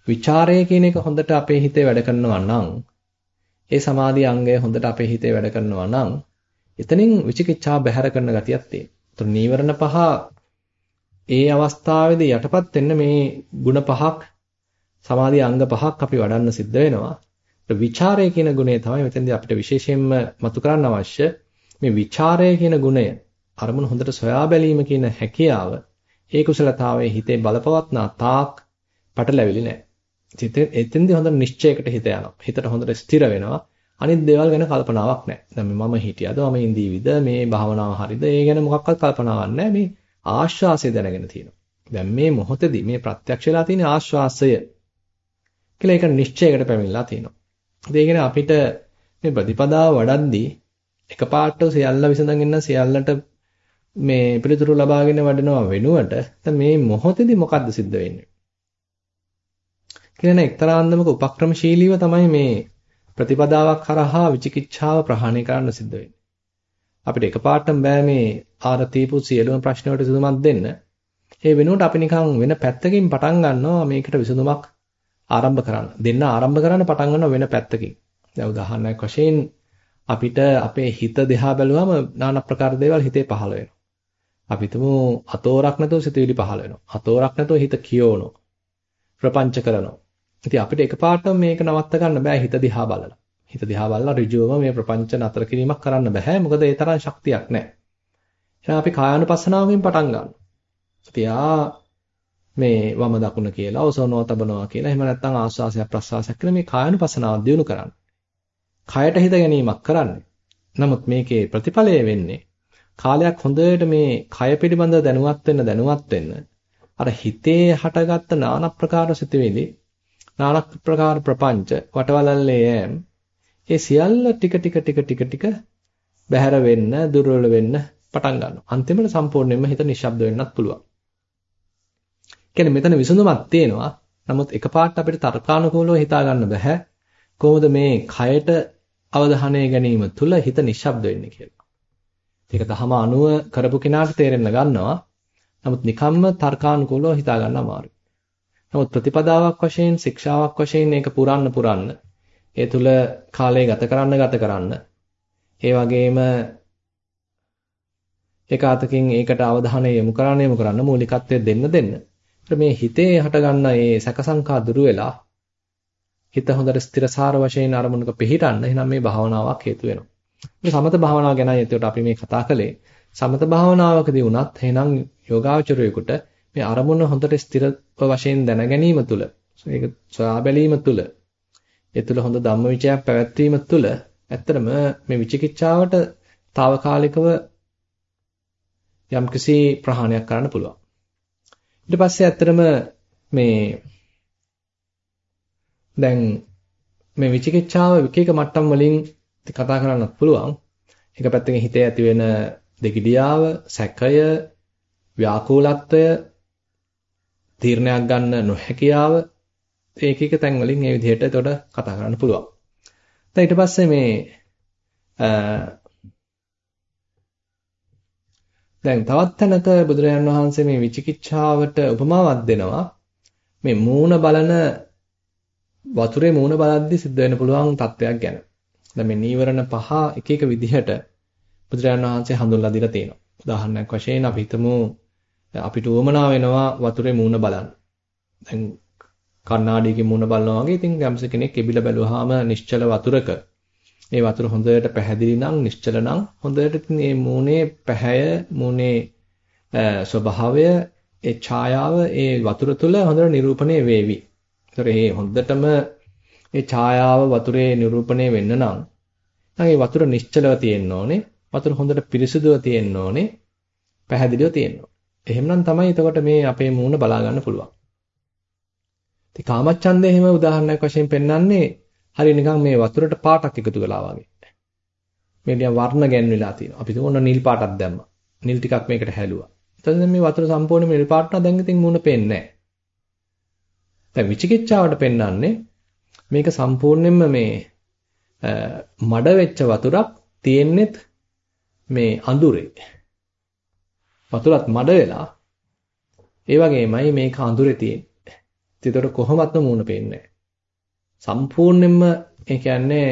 Speaker 1: ਵਿਚාරය කියන එක හොඳට අපේ හිතේ වැඩ කරනවා නම් ඒ සමාධි අංගය හොඳට අපේ හිතේ වැඩ කරනවා නම් එතනින් විචිකිච්ඡා බැහැර කරන ගතියක් තියෙනවා. ඒතර නීවරණ පහ ඒ අවස්ථාවේදී යටපත් වෙන්න මේ ಗುಣ පහක් සමාධි අංග පහක් අපි වඩන්න සිද්ධ වෙනවා. ඒතර ਵਿਚාරය කියන ගුණය තමයි මෙතෙන්දී අපිට විශේෂයෙන්ම මතු කරන්න අවශ්‍ය. මේ ਵਿਚාරය කියන ගුණය අරමුණ හොඳට සොයා බැලීම කියන හැකියාව ඒ කුසලතාවයේ හිතේ බලපවත්නා තාක් පටලැවිලි නැහැ. එතෙන්දී හොඳ නිශ්චයකට හිත යනවා. හිතට හොඳට ස්ථිර වෙනවා. අනිත් දේවල් ගැන කල්පනාවක් නැහැ. දැන් මම හිටියද මම ඉඳීවිද මේ භාවනාව හරිද ඒ ගැන මොකක්වත් කල්පනාවක් නැහැ. මේ ආශ්වාසය දැනගෙන තියෙනවා. දැන් මේ මොහොතේදී මේ ප්‍රත්‍යක්ෂ වෙලා තියෙන ආශ්වාසය කියලා ඒක නිශ්චයකට පැමිණලා තියෙනවා. ඒ කියන්නේ අපිට මේ ප්‍රතිපදාව වඩද්දී එකපාරට සියල්ල විසඳගෙන සියල්ලට මේ පිළිතුරු ලබාගෙන වඩනවා වෙනුවට දැන් මේ මොහොතේදී මොකද්ද සිද්ධ වෙන්නේ? කියන එක්තරා අන්දමක උපක්‍රමශීලීව තමයි මේ ප්‍රතිපදාවක් කරහා විචිකිච්ඡාව ප්‍රහාණය කරන්න සිද්ධ වෙන්නේ. අපිට එකපාරටම බෑ මේ ආර තීපු සියලුම ප්‍රශ්න වලට විසඳුමක් දෙන්න. ඒ වෙනුවට අපි නිකන් වෙන පැත්තකින් පටන් ගන්නවා මේකට විසඳුමක් ආරම්භ කරන්න. දෙන්න ආරම්භ කරන්න පටන් ගන්නවා වෙන පැත්තකින්. දැන් උදාහරණයක් වශයෙන් අපිට අපේ හිත දිහා බැලුවම নানা ප්‍රකාර දේවල් හිතේ පහළ වෙනවා. අපි තුමු අතෝරක් නැතුව සිතුවිලි පහළ වෙනවා. අතෝරක් නැතුව හිත කියවනවා. ප්‍රපංච කරනවා. ඉතින් අපිට එකපාරටම මේක නවත්ත ගන්න බෑ හිත දිහා බලලා. හිත දිහා බලලා ඍජුවම මේ ප්‍රපංච නතර කිරීමක් කරන්න බෑ. මොකද ඒ තරම් ශක්තියක් නැහැ. එහෙනම් අපි කායानुපස්සනාවකින් පටන් ගන්නවා. තියා මේ වම දකුණ කියලා ඔසවනවා තබනවා කියලා එහෙම නැත්නම් ආස්වාසයක් ප්‍රස්වාසයක් කියලා මේ කායानुපස්සනාව දියුණු කරන්නේ. කයට හිත ගැනීමක් කරන්නේ. නමුත් මේකේ ප්‍රතිඵලය වෙන්නේ කාලයක් හොඳට මේ කය පිළිබඳව දැනුවත් වෙන්න දැනුවත් වෙන්න අර හිතේ හටගත්ත নানা ප්‍රකාර සිතුවිලි নানা ප්‍රකාර ප්‍රපංච වටවලල්ලේ යෑම් ඒ සියල්ල ටික ටික ටික ටික ටික බැහැර වෙන්න දුර්වල වෙන්න පටන් ගන්නවා. අන්තිමට සම්පූර්ණයෙන්ම හිත නිශ්ශබ්ද වෙන්නත් පුළුවන්. කියන්නේ මෙතන විසඳුමක් තියෙනවා. නමුත් එකපාරට අපිට තර්කානුකූලව හිතා ගන්න බෑ. කොහොමද මේ කයට අවධානය ගැනීම තුල හිත නිශ්ශබ්ද වෙන්නේ කියලා. ඒක තහම අනුව කරපු කෙනාට තේරෙන්න ගන්නවා. නමුත් නිකම්ම තර්කානුකූලව හිතා ගන්න අමාරුයි. නමුත් ප්‍රතිපදාවක් වශයෙන් ශික්ෂාවක් වශයෙන් මේක පුරන්න පුරන්න ඒ තුල කාලය ගත කරන්න ගත කරන්න ඒ වගේම එක අතකින් ඒකට අවධානය යොමු කරන්න යොමු කරන්න මූලිකත්වය දෙන්න දෙන්න. මේ හිතේ හටගන්න මේ සැකසංකා දුරු වෙලා හිත හොඳට ස්ථිරසාර වශයෙන් අරමුණක පිහිටන්න එහෙනම් මේ භාවනාවක් හේතු වෙනවා. මේ සමත භාවනාව ගැනයි එතකොට අපි මේ කතා කළේ. සමත භාවනාවකදී වුණත් එහෙනම් යෝගාචරයෙකුට මේ අරමුණ හොඳට ස්ථිර වශයෙන් දැන ගැනීම තුළ ඒක සොයා බැලීම තුළ ඒ තුළ හොඳ ධම්මවිචයක් පැවැත්වීම තුළ ඇත්තටම මේ විචිකිච්ඡාවට తాවකාලිකව යම්කිසි ප්‍රහාණයක් කරන්න පුළුවන්. ඊට පස්සේ ඇත්තටම මේ දැන් මේ විචිකිච්ඡාව එක එක මට්ටම් වලින් කතා කරන්නත් පුළුවන්. එක පැත්තකින් හිතේ ඇති වෙන දෙගිඩියාව, සැකය, ව්‍යාකූලත්වය, තීරණයක් ගන්න නොහැකියාව ඒක එක තැන් වලින් මේ විදිහට එතකොට කතා කරන්න පුළුවන්. දැන් ඊට පස්සේ මේ දැන් තවත් තැනක බුදුරජාන් වහන්සේ මේ විචිකිච්ඡාවට උපමාවක් දෙනවා. මේ මූණ බලන වතුරේ මූණ බලද්දි සිද්ධ වෙන්න පුළුවන් තත්වයක් ගැන. දැන් මේ නීවරණ පහ එක එක විදිහට බුදුරජාන් වහන්සේ හඳුන්ලා දීලා තියෙනවා. උදාහරණයක් වශයෙන් අපි හිතමු අපිට උවමනා වෙනවා වතුරේ මූණ බලන්න. දැන් කණ්ණාඩියකින් මූණ බලනවා වගේ ඉතින් යම්ස කෙනෙක් එබිල බැලුවාම නිශ්චල වතුරක මේ වතුර හොඳට පැහැදිලි නම් නිශ්චල නම් හොඳට ඉතින් මේ මූණේ පැහැය මූණේ ස්වභාවය ඒ ඡායාව ඒ වතුර තුල හොඳට නිරූපණය වේවි. ඒතර මේ හොඳටම ඒ ඡායාව වතුරේ නිරූපණය වෙන්න නම් නම් ඒ වතුර නිශ්චලව තියෙන්න ඕනේ. වතුර හොඳට පිරිසිදුව තියෙන්න ඕනේ. පැහැදිලිව තියෙන්න ඕනේ. එහෙමනම් තමයි එතකොට මේ අපේ මූණ බලා ගන්න පුළුවන්. ඉතින් කාමච්ඡන්දේ එහෙම උදාහරණයක් වශයෙන් පෙන්වන්නේ හරිය නිකන් මේ වතුරට පාටක් එකතු වෙලා වගේ. මේ නිකන් වර්ණ ගැන්විලා තියෙනවා. අපි තුන නිල් පාටක් දැම්මා. නිල් ටිකක් මේකට හැලුවා. එතකොට මේ වතුර සම්පූර්ණයෙන්ම නිල් පාට නම් දැන් ඉතින් මූණ පේන්නේ නැහැ. දැන් විචිකිච්ඡාවට පෙන්වන්නේ මේක සම්පූර්ණයෙන්ම මේ මඩ වෙච්ච වතුරක් තියෙන්නෙත් මේ අඳුරේ. වතුරත් මඩ වෙලා ඒ වගේමයි මේක අඳුරේ තියෙන්නේ. ඒතකොට කොහොමත්ම මූණ පේන්නේ සම්පූර්ණයෙන්ම ඒ කියන්නේ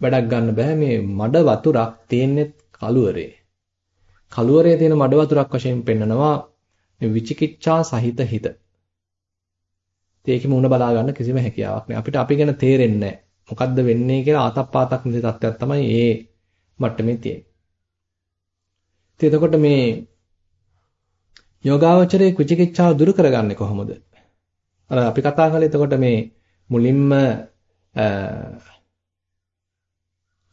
Speaker 1: වැඩක් ගන්න බෑ මේ මඩ වතුරක් තියෙන්නේ කළුවරේ. කළුවරේ තියෙන මඩ වතුරක් වශයෙන් පෙන්නනවා මේ විචිකිච්ඡා සහිත හිත. ඒකේ මූණ බලා ගන්න කිසිම හැකියාවක් නෑ. අපිට අපි ගැන තේරෙන්නේ මොකද්ද වෙන්නේ කියලා ආතප්පාතක් නැති තත්ත්වයක් තමයි ඒ මට්ටමේ තියෙන්නේ. එතකොට මේ යෝගාවචරයේ කුචිකිච්ඡාව දුරු කරගන්නේ කොහොමද? අර අපි කතා කළේ එතකොට මේ මුලින්ම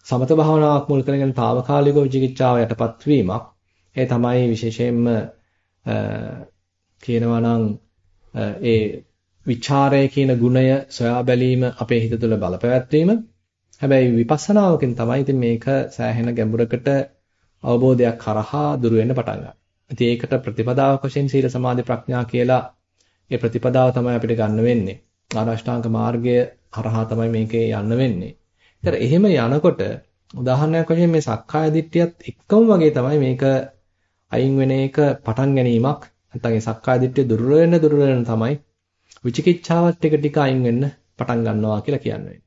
Speaker 1: සමත භාවනාවක් මුල් කරගෙන తాවකාලික විචිකිච්ඡාව යටපත් වීමක්. ඒ තමයි විශේෂයෙන්ම කියනවා නම් ඒ විචාරය කියන ගුණය සොයා බැලීම අපේ හිත තුළ බලපැවැත්වීම. හැබැයි විපස්සනාවකින් තමයි ඉතින් මේක සෑහෙන ගැඹුරකට අවබෝධයක් කරහා දුර වෙන්න පටන් ගන්න. ඉතින් ඒකට ප්‍රතිපදාවක් වශයෙන් සීල සමාධි ප්‍රඥා කියලා ඒ ප්‍රතිපදාව තමයි අපිට ගන්න වෙන්නේ. ආරෂ්ඨාංග මාර්ගය හරහා තමයි මේකේ යන්න වෙන්නේ. ඒතර එහෙම යනකොට උදාහරණයක් වශයෙන් මේ සක්කාය දිට්ඨියත් එක්කම වගේ තමයි මේක අයින් වෙන එක පටන් ගැනීමක්. නැත්නම් ඒ සක්කාය දිට්ඨිය දුර්වල වෙන දුර්වල වෙන තමයි විචිකිච්ඡාවත් ටික ටික අයින් වෙන්න පටන් ගන්නවා කියලා කියන්නේ.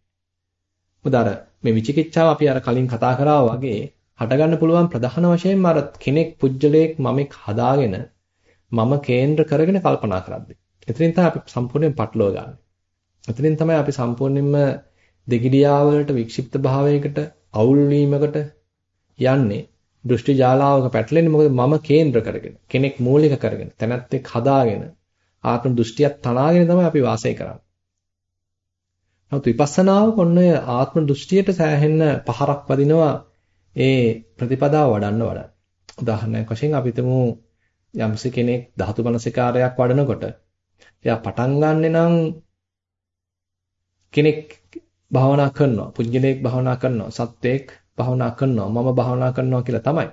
Speaker 1: මොකද අර මේ විචිකිච්ඡාව අපි අර කලින් කතා කරා වගේ හටගන්න පුළුවන් ප්‍රධාන වශයෙන්ම අර කෙනෙක් පුජ්‍යලයක් මමෙක් හදාගෙන මම කේන්ද්‍ර කරගෙන කල්පනා කරද්දී එතනින් තමයි අපි සම්පූර්ණයෙන් පටලව ගන්න. එතනින් තමයි අපි සම්පූර්ණයෙන්ම දෙගිඩියා වලට වික්ෂිප්ත භාවයකට අවුල් වීමකට යන්නේ. දෘෂ්ටි ජාලාවක පැටලෙන්නේ මොකද මම කේන්ද්‍ර කරගෙන කෙනෙක් මූලික කරගෙන තැනැත්තෙක් හදාගෙන ආත්ම දෘෂ්ටියක් තනාගෙන තමයි අපි වාසය කරන්නේ. නමුත් විපස්සනාව කොන්න ආත්ම දෘෂ්ටියට සෑහෙන්න පහරක් වදිනවා ඒ ප්‍රතිපදාව වඩන්න වඩන්න. උදාහරණයක් වශයෙන් අපි හිතමු යම්සි කෙනෙක් ධාතු මනසිකාරයක් වඩනකොට එයා පටන් ගන්නෙ නම් කෙනෙක් භාවනා කරනවා, පුජ්‍යලයක් භාවනා කරනවා, සත්වයක් භාවනා කරනවා, මම භාවනා කරනවා කියලා තමයි.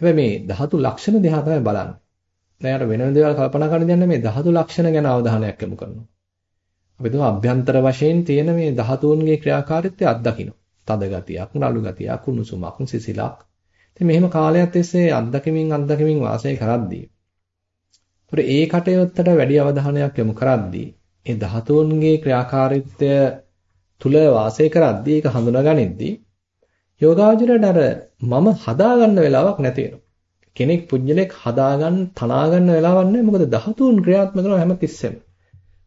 Speaker 1: හැබැයි මේ ධාතු ලක්ෂණ දිහා තමයි බලන්නේ. දැන් වෙන වෙන දේවල් කල්පනා කරන්න දෙන්නේ මේ ධාතු ලක්ෂණ ගැන අවධානයක් යොමු කරනවා. අපි තුමා අභ්‍යන්තර වශයෙන් තියෙන මේ ධාතුන්ගේ ක්‍රියාකාරීත්වය අත්දකින්න. තද ගතියක්, නළු ගතියක්, කුණුසුමක්, සිසිලක්. ඉතින් මෙහෙම කාලයක් තිස්සේ අත්දකිමින් අත්දකිමින් වාසය කරද්දී. ඒතර ඒ කටයුත්තට වැඩි අවධානයක් යොමු කරද්දී ඒ ධාතුන්ගේ ක්‍රියාකාරීත්වය තුල වාසය කරද්දී ඒක හඳුනාගනිද්දී යෝගාචරයට අර මම හදාගන්න වෙලාවක් නැති වෙනවා. කෙනෙක් පුජ්‍යලෙක් හදාගන්න තනාගන්න වෙලාවක් නැහැ. මොකද ධාතුන් ක්‍රියාත්මක කරන හැම තිස්සෙම.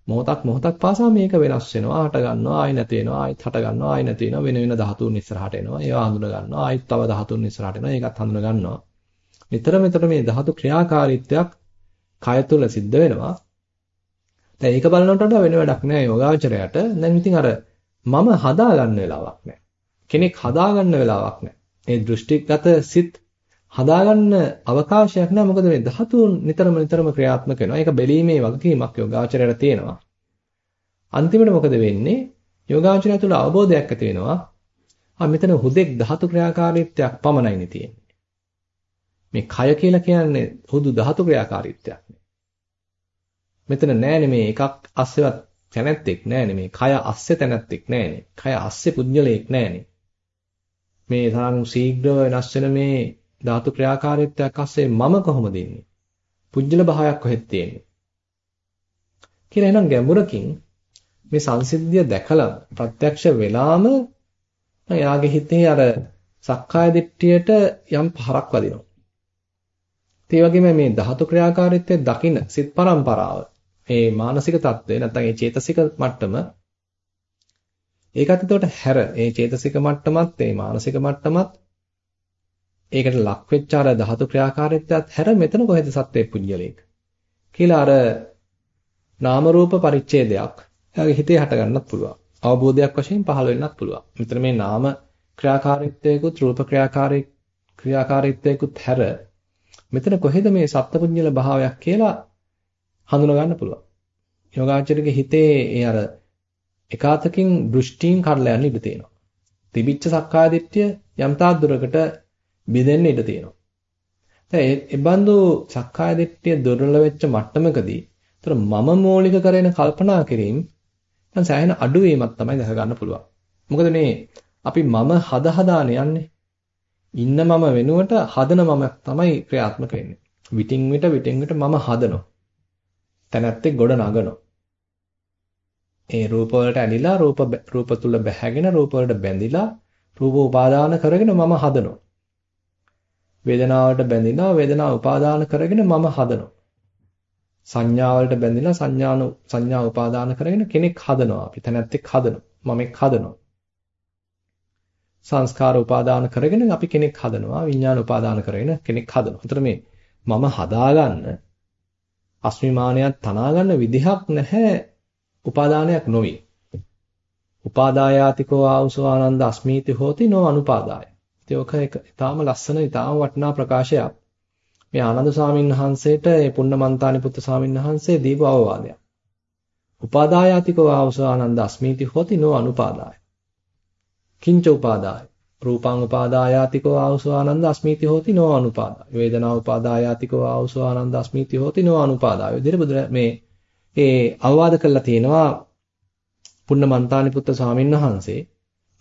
Speaker 1: මොහොතක් මොහොතක් පාසා මේක වෙනස් වෙනවා, හට ගන්නවා, ආයි නැති වෙනවා, ආයිත් හට ගන්නවා, ආයි නැති වෙනවා, වෙන වෙන ධාතුන් ඉස්සරහට එනවා. ඒවා හඳුන ගන්නවා, ආයිත් තව ධාතුන් ඉස්සරහට එනවා. ඒකත් හඳුන ගන්නවා. නිතර මෙතන මේ ධාතු ක්‍රියාකාරීත්වයක් කය තුල සිද්ධ වෙනවා. දැන් ඒක බලනකොට වඩා වෙන වැඩක් නෑ යෝගාචරයට. දැන් ඉතින් අර මම හදාගන්න වෙලාවක් නෑ. කෙනෙක් හදාගන්න වෙලාවක් නෑ. ඒ දෘෂ්ටිගත සිත් හදාගන්න අවකාශයක් නැහැ මොකද මේ ධාතුන් නිතරම නිතරම ක්‍රියාත්මක වෙනවා. ඒක බැලීමේ වගකීමක් යෝගාචරයට තියෙනවා. අන්තිමට මොකද වෙන්නේ? යෝගාචරය තුළ අවබෝධයක් ඇති වෙනවා. ආ මෙතන හුදෙක් ධාතු ක්‍රියාකාරීත්වයක් පමණයිනේ තියෙන්නේ. මේ කය කියලා කියන්නේ හුදු ධාතු ක්‍රියාකාරීත්වයක් නේ. මෙතන නෑනේ මේ එකක් අස්සෙවත් තැනැත්තෙක් නෑනේ මේ කය අස්සේ තැනැත්තෙක් නෑනේ. කය අස්සේ පුද්ගලයෙක් නෑනේ. මේ තරම් ශීඝ්‍රව වෙනස් වෙන මේ ධාතු ක්‍රියාකාරීත්වයක් අස්සේ මම කොහොමද ඉන්නේ? පුජ්‍යල භාවයක් කොහෙද තියෙන්නේ? කියලා එනම් ගැඹුරකින් මේ සංසිද්ධිය දැකලා ප්‍රත්‍යක්ෂ වෙලාම එයාගේ හිතේ අර සක්කාය දිට්ඨියට යම් පහරක් වදිනවා. ඒ වගේම මේ ධාතු ක්‍රියාකාරීත්වය දකින සිත් පරම්පරාව මේ මානසික தත්ත්වය නැත්නම් මේ චේතසික මට්ටම ඒකත් එතකොට හැර මේ චේතසික මට්ටමත් මේ මානසික මට්ටමත් ඒකට ලක් වෙච්ච අර ධාතු ක්‍රියාකාරීත්වයත් හැර මෙතන කොහෙද සත්වේ පුඤ්ජලයක කියලා අර නාම රූප පරිච්ඡේදයක් එයාගේ හිතේ හට ගන්නත් පුළුවන්. අවබෝධයක් වශයෙන් පහළ වෙන්නත් පුළුවන්. මෙතන මේ නාම ක්‍රියාකාරීත්වයකුත් රූප ක්‍රියාකාරී ක්‍රියාකාරීත්වයකුත් හැර මෙතන කොහෙද මේ සත්පුඤ්ජල භාවයක් කියලා හඳුනා ගන්න පුළුවන්. යෝගාචරයේ හිතේ ඒ අර එකාතකින් දෘෂ්ටීන් කඩලා යන්න ඉඩ තියෙනවා. තිබිච්ච සක්කාය දිට්ඨිය යම් තාක් දුරකට බෙදෙන්න ඉඩ තියෙනවා. දැන් ඒ බඳු සක්කාය දිට්ඨිය දුර්වල වෙච්ච මට්ටමකදී ତොර මම මූලික කරගෙන කල්පනා කිරීම දැන් සෑහෙන අඩුවීමක් තමයි දැක ගන්න පුළුවන්. මොකද මේ අපි මම හද හදාන යන්නේ. ඉන්න මම වෙනුවට හදන මම තමයි ක්‍රියාත්මක වෙන්නේ. විටින් විට විටින් විට මම හදනවා. තැනැත්තේ ගොඩ නගනවා. ඒ රූප වලට ඇලිලා රූප රූප තුල බැහැගෙන රූප වලට බැඳිලා රූප උපාදාන කරගෙන මම හදනවා. වේදනාවට බැඳිලා වේදනාව උපාදාන කරගෙන මම හදනවා. සංඥාවලට බැඳිලා සංඥාන සංඥා උපාදාන කරගෙන කෙනෙක් හදනවා. අපි තැනැත්තෙක් හදනවා. මමෙක් හදනවා. සංස්කාර උපාදාන කරගෙන අපි කෙනෙක් හදනවා. විඥාන උපාදාන කරගෙන කෙනෙක් හදනවා. ඒතර මේ මම හදාගන්න අස්මිමානයක් තනාගන්න විදිහක් නැහැ උපාදානයක් නොවේ. උපාදායාතිකෝ ආවුසෝ ආනන්ද අස්මීති හෝති නෝ අනුපාදාය. ඉතින් ඔක එක ඊටාම ලස්සන ඊටාම වටිනා ප්‍රකාශයක්. මේ ආනන්ද ස්වාමීන් වහන්සේට මේ පුන්නමන්තානි පුත්තු ස්වාමීන් වහන්සේ දීපු අවවාදයක්. උපාදායාතිකෝ ආවසෝ ආනන්ද අස්මීති හොති නෝ අනුපාදාය. කිංච උපාදාය. රූපං උපාදායාතිකෝ ආවසෝ ආනන්ද අස්මීති හොති නෝ අනුපාදාය. වේදනා උපාදායාතිකෝ ආවසෝ ආනන්ද අස්මීති හොති නෝ අනුපාදාය. විදිහට මේ ඒ අවවාද කළා තියෙනවා පුන්නමන්තානි පුත්තු ස්වාමීන් වහන්සේ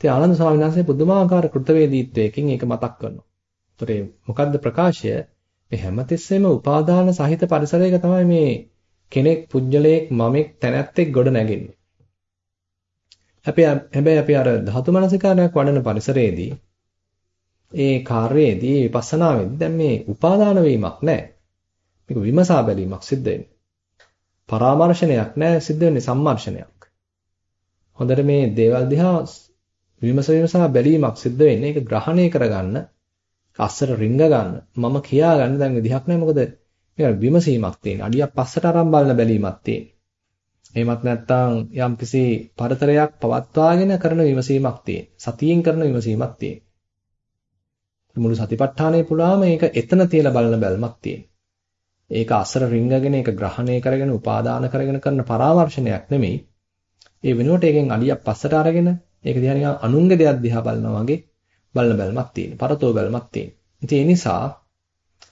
Speaker 1: ඉතින් ආනන්ද ස්වාමීන් වහන්සේ පුදුමාකාර කෘතවේදීත්වයකින් ඒක මතක් කරනවා. ඒතර මොකද්ද ප්‍රකාශය? මේ හැමතිස්සෙම උපාදාන සහිත පරිසරයක තමයි මේ කෙනෙක් පුජ්‍යලයක් මමෙක් තැනැත්තෙක් ගොඩ නැගෙන්නේ. හැබැයි අපි අර ධාතු මනසිකාරයක් වඩන පරිසරයේදී ඒ කාර්යයේදී විපස්සනාවේදී දැන් මේ උපාදාන වීමක් නැහැ. මේක විමසා බැලීමක් සිද්ධ වෙන්නේ. පරාමර්ශනයක් නැහැ සිද්ධ වෙන්නේ සම්මර්ෂණයක්. හොඳට මේ දේවල් දිහා විමස විමසා බැලීමක් සිද්ධ වෙන්නේ. ඒක ග්‍රහණය කරගන්න අස්සට රිංග ගන්න මම කියා ගන්න දැන් විදිහක් නැහැ මොකද මේක විමසීමක් තියෙන. අඩියක් පස්සට අරන් බලන බැලීමක් තියෙන. එහෙමත් නැත්නම් යම්කිසි පරතරයක් පවත්වාගෙන කරන විමසීමක් තියෙන. සතියෙන් කරන විමසීමක් තියෙන. මුළු සතිපට්ඨානය පුරාම මේක එතන තියලා බලන බැල්මක් තියෙන. ඒක අසර රිංගගෙන ඒක ග්‍රහණය කරගෙන උපාදාන කරගෙන කරන පරාමර්ශනයක් නෙමෙයි. ඒ වෙනුවට එකෙන් අඩියක් පස්සට අරගෙන ඒක දිහා නිකන් අනුන්ගේ දෙයක් දිහා බලනවා වගේ බලන බැල්මක් තියෙන. පරතෝ බැල්මක් තියෙන. ඉතින් ඒ නිසා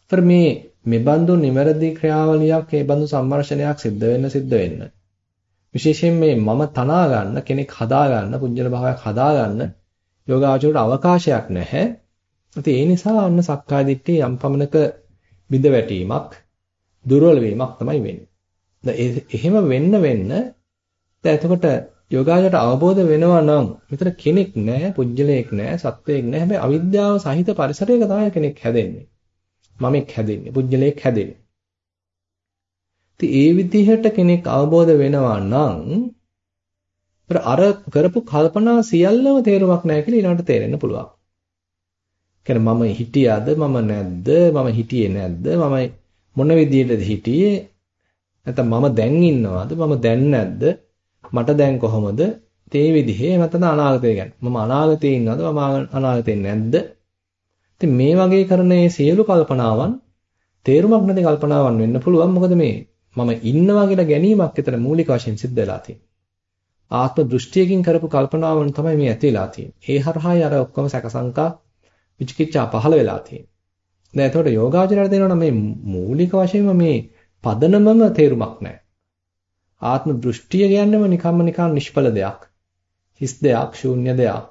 Speaker 1: අපර මේ මෙබඳු නිවැරදි ක්‍රියාවලියක් ඒ බඳු සම්මර්ෂණයක් සිද්ධ වෙන්න සිද්ධ වෙන්න විශේෂයෙන් මේ මම තනා ගන්න කෙනෙක් හදා ගන්න පුඤ්ජල භාවයක් හදා ගන්න යෝගාචරයට අවකාශයක් නැහැ. ඉතින් ඒ නිසා අන්න සක්කාය දිට්ඨිය යම් පමණක බිඳ වැටීමක් දුර්වල වීමක් තමයි වෙන්නේ. දැන් එහෙම වෙන්න වෙන්න දැන් එතකොට යෝගාචරයට අවබෝධ වෙනවා නම් මෙතන කෙනෙක් නැහැ, පුජ්‍යලයක් නැහැ, සත්වයක් නැහැ. හැබැයි අවිද්‍යාව සහිත පරිසරයක තමයි කෙනෙක් හැදෙන්නේ. මමෙක් හැදෙන්නේ, පුජ්‍යලයක් හැදෙන්නේ. ඉතින් ඒ විදිහට කෙනෙක් අවබෝධ වෙනවා නම් අර කරපු කල්පනා සියල්ලම තේරුමක් නැහැ කියලා ඊළඟට තේරෙන්න පුළුවන්. කියන්නේ මම හිටියද මම නැද්ද මම හිටියේ නැද්ද මම මොන විදියටද හිටියේ නැත්නම් මම දැන් ඉන්නවද මම දැන් නැද්ද මට දැන් කොහොමද? තේ විදිහේ නැත්නම් අනාගතය ගැන. මම අනාගතේ ඉන්නවද? මම අනාගතේ නැද්ද? ඉතින් මේ වගේ කරන මේ සියලු කල්පනාවන් තේරුමක් නැති කල්පනාවන් වෙන්න පුළුවන්. මොකද මේ මම ඉන්නවා කියලා ගැනීමක් විතර මූලික වශයෙන් සිද්ධ වෙලා තියෙන්නේ ආත්ම දෘෂ්ටියකින් කරපු කල්පනාවන් තමයි මේ ඇති වෙලා තියෙන්නේ. ඒ හරහායි අර ඔක්කොම සැකසංකා විචිකිච්ඡා පහළ වෙලා තියෙන්නේ. දැන් එතකොට යෝගාචරයට දෙනවා මේ මූලික වශයෙන්ම මේ පදනමම තේරුමක් නැහැ. ආත්ම දෘෂ්ටිය කියන්නේම නිකම්ම නිකන් නිෂ්ඵල දෙයක්. හිස් දෙයක්, ශූන්‍ය දෙයක්.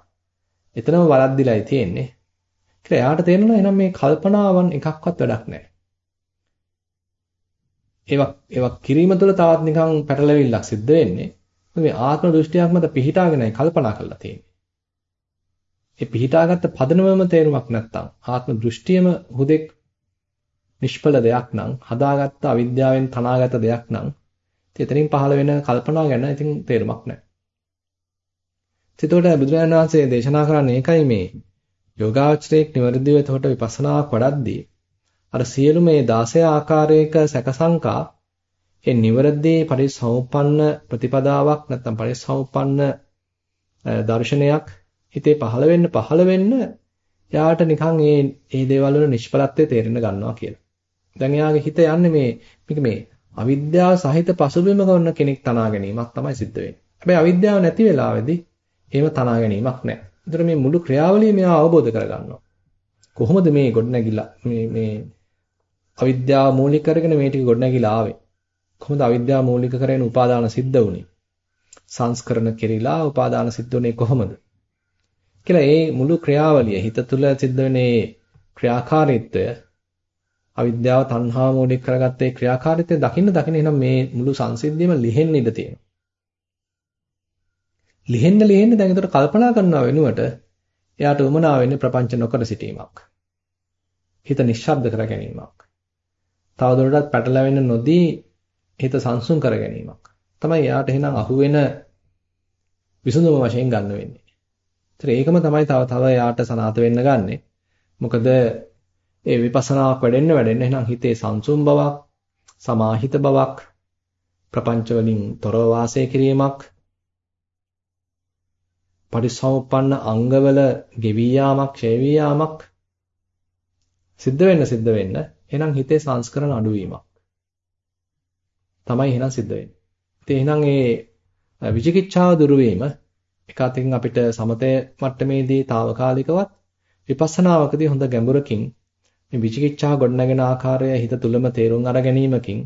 Speaker 1: එතනම වරද්දිලායි තියෙන්නේ. කියලා එයාට තේරෙනවා එහෙනම් මේ කල්පනාවන් එකක්වත් වැඩක් නැහැ. ඒවා ඒවා කිරීම තුළ තවත් නිකන් පැටලෙවිල්ලක් සිද්ධ වෙන්නේ. මේ ආත්ම දෘෂ්ටියක් මත පිහිටාගෙනයි කල්පනා කරලා තියෙන්නේ. ඒ පිහිටාගත්ත පදනමම තේරුමක් නැත්තම් ආත්ම දෘෂ්ටියම හුදෙක් නිෂ්ඵල දෙයක් නම් හදාගත්ත අවිද්‍යාවෙන් තනාගත දෙයක් නම් එතනින් පහළ වෙන කල්පනා ගැන ඉතින් තේරුමක් නැහැ. එතකොට බුදුරජාණන් වහන්සේ දේශනා කරන්නේ ඒකයි මේ යෝගාචරයේ නිවර්දිව එතකොට විපස්සනාවක් වඩද්දී අර සියලු මේ 16 ආකාරයක සැකසංකා ඒ නිවර්දී පරිසම්පන්න ප්‍රතිපදාවක් නැත්නම් පරිසම්පන්න දර්ශනයක් හිතේ පහළ වෙන්න පහළ වෙන්න එයාට නිකන් ඒ ඒ දේවල් වල නිෂ්ඵලත්වය තේරෙන්න ගන්නවා කියලා. දැන් එයාගේ හිත යන්නේ මේ මේක මේ අවිද්‍යාව සහිත පසුබිම කරන කෙනෙක් තනා ගැනීමක් තමයි සිද්ධ වෙන්නේ. හැබැයි අවිද්‍යාව නැති වෙලාවේදී එහෙම තනා ගැනීමක් නැහැ. ඒතර මේ මුළු ක්‍රියාවලිය මෙයා අවබෝධ කරගන්නවා. කොහොමද මේ ගොඩනැගිලා මේ මේ අවිද්‍යාව මූලික කරගෙන මේ ටික ගොඩනැගිලා ආවේ? කොහොමද අවිද්‍යාව මූලික කරගෙන උපාදාන සිද්ධ වුනේ? සංස්කරණ කෙරිලා උපාදාන සිද්ධ වුනේ කොහොමද? කියලා ඒ මුළු ක්‍රියාවලිය හිත තුළ සිද්ධ වෙන ක්‍රියාකාරීත්වය අවිද්‍යාව තණ්හා මූලික කරගත්ත ඒ ක්‍රියාකාරීත්වය දකින්න දකින්න එහෙනම් මේ මුළු සංසිද්ධියම ලිහෙන්න ඉඩ තියෙනවා. ලිහෙන්න ලිහෙන්න දැන් ඒකට කල්පනා කරනවා වෙනුවට එයාට උමනා වෙන්නේ ප්‍රපංච නොකර සිටීමක්. හිත නිශ්ශබ්ද කර ගැනීමක්. තවදුරටත් පැටලෙන්න නොදී හිත සංසුන් කර ගැනීමක්. තමයි එයාට එහෙනම් අහුවෙන විසඳුම වශයෙන් ගන්න වෙන්නේ. ඒතර ඒකම තමයි තව තව යාට සනාත වෙන්න ගන්නෙ. මොකද ඒ විපස්සනාවක් වැඩෙන්න වැඩෙන්න එහෙනම් හිතේ සංසුම් බවක්, සමාහිත බවක්, ප්‍රපංච වලින් තොරව වාසය කිරීමක්, පරිසම්පන්න අංගවල ගෙවි යාමක්, ඡේවි යාමක් සිද්ධ වෙන්න සිද්ධ වෙන්න එහෙනම් හිතේ සංස්කරණ අඩුවීමක් තමයි එහෙනම් සිද්ධ වෙන්නේ. ඉතින් එහෙනම් ඒ විචිකිච්ඡාව දුරු වීම එක අතකින් අපිට සමතය මට්ටමේදී తాවකාලිකවත් විපස්සනාවකදී හොඳ ගැඹුරකින් මේ විචිකිච්ඡා ගොඩනගෙන ආකාරය හිත තුලම තේරුම් අර ගැනීමකින්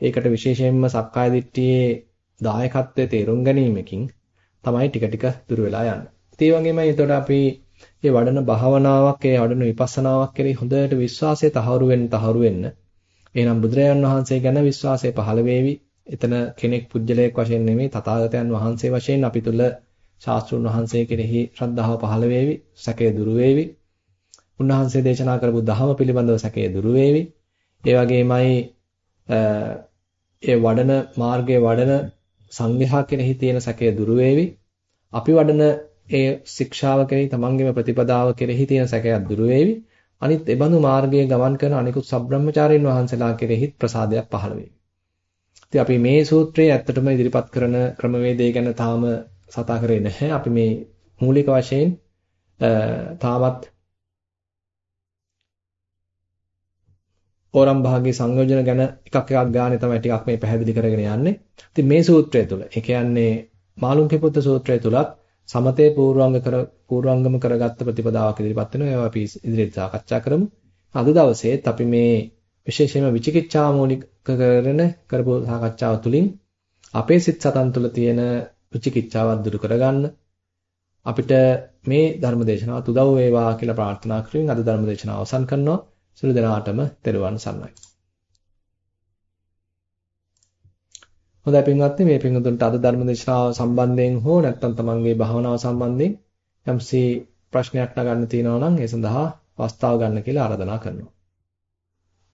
Speaker 1: ඒකට විශේෂයෙන්ම සක්කාය දිට්ඨියේ දායකත්වයේ තේරුම් ගැනීමකින් තමයි ටික ටික දුර වෙලා යන්නේ. ඒ වගේමයි එතකොට අපි මේ වඩන භාවනාවක්, ඒ වඩන විපස්සනාවක් කෙරෙහි හොඳට විශ්වාසය තහවුරු වෙන්න තහවුරු වෙන්න. එහෙනම් බුදුරජාණන් වහන්සේ ගැන විශ්වාසය පහළ වේවි. එතන කෙනෙක් පුජ්‍යලයක් වශයෙන් නෙමෙයි තථාගතයන් වහන්සේ වශයෙන් අපි තුල ශාස්ත්‍රුන් වහන්සේ කෙරෙහි ශ්‍රද්ධාව පහළ වේවි, සැකය දුරු වේවි. උන්වහන්සේ දේශනා කරපු ධහම පිළිබඳව සැකය දුරු වේවි. ඒ වගේමයි ඒ වඩන මාර්ගයේ වඩන සංඝයා කෙරෙහි තියෙන සැකය දුරු වේවි. අපි වඩන ඒ ශික්ෂාව කෙරෙහි තමන්ගේම ප්‍රතිපදාව කෙරෙහි තියෙන සැකයක් දුරු වේවි. අනිත් එබඳු මාර්ගයේ ගමන් කරන අනිකුත් සබ්‍රහ්මචාරීන් වහන්සේලා කෙරෙහිත් ප්‍රසාදයක් පහළ වේ. ඉතින් අපි මේ සූත්‍රයේ ඇත්තටම ඉදිරිපත් කරන ක්‍රමවේදය ගැන තාම සතා කරේ නැහැ. අපි මේ මූලික වශයෙන් තාමත් ඕරම් භාගයේ සංයෝජන ගැන එකක් එකක් ගානේ තමයි ටිකක් මේ පැහැදිලි කරගෙන යන්නේ. ඉතින් මේ සූත්‍රය තුල, ඒ කියන්නේ මාළුන්ගේ පුත්ත සූත්‍රය තුලත් සමතේ පූර්වාංග කර පූර්වාංගම කරගත්ත ප්‍රතිපදාවක් ඉදිරිපත් වෙනවා. ඒවා අපි ඉදිරියට සාකච්ඡා කරමු. අද දවසේත් අපි මේ විශේෂයෙන්ම විචිකිච්ඡා මූලික කරන කරපු සාකච්ඡාව තුළින් අපේ සිත් සතන් තුළ තියෙන විචිකිච්ඡාවක් දුරු කරගන්න අපිට මේ ධර්ම දේශනාවත් උදව් වේවා කියලා ප්‍රාර්ථනා කරමින් අද ධර්ම දේශනාව අවසන් කරනවා. සියලු දෙනාටම තෙරුවන් සරණයි. හොඳයි පින්වත්නි මේ පින්වතුන්ට අද ධර්ම දේශනාව සම්බන්ධයෙන් හෝ නැත්නම් තමන්ගේ භාවනාව සම්බන්ධයෙන් යම්සි ප්‍රශ්නයක් නගන්න තියෙනවා නම් ඒ සඳහා අවස්ථාව ගන්න කියලා ආරාධනා කරනවා.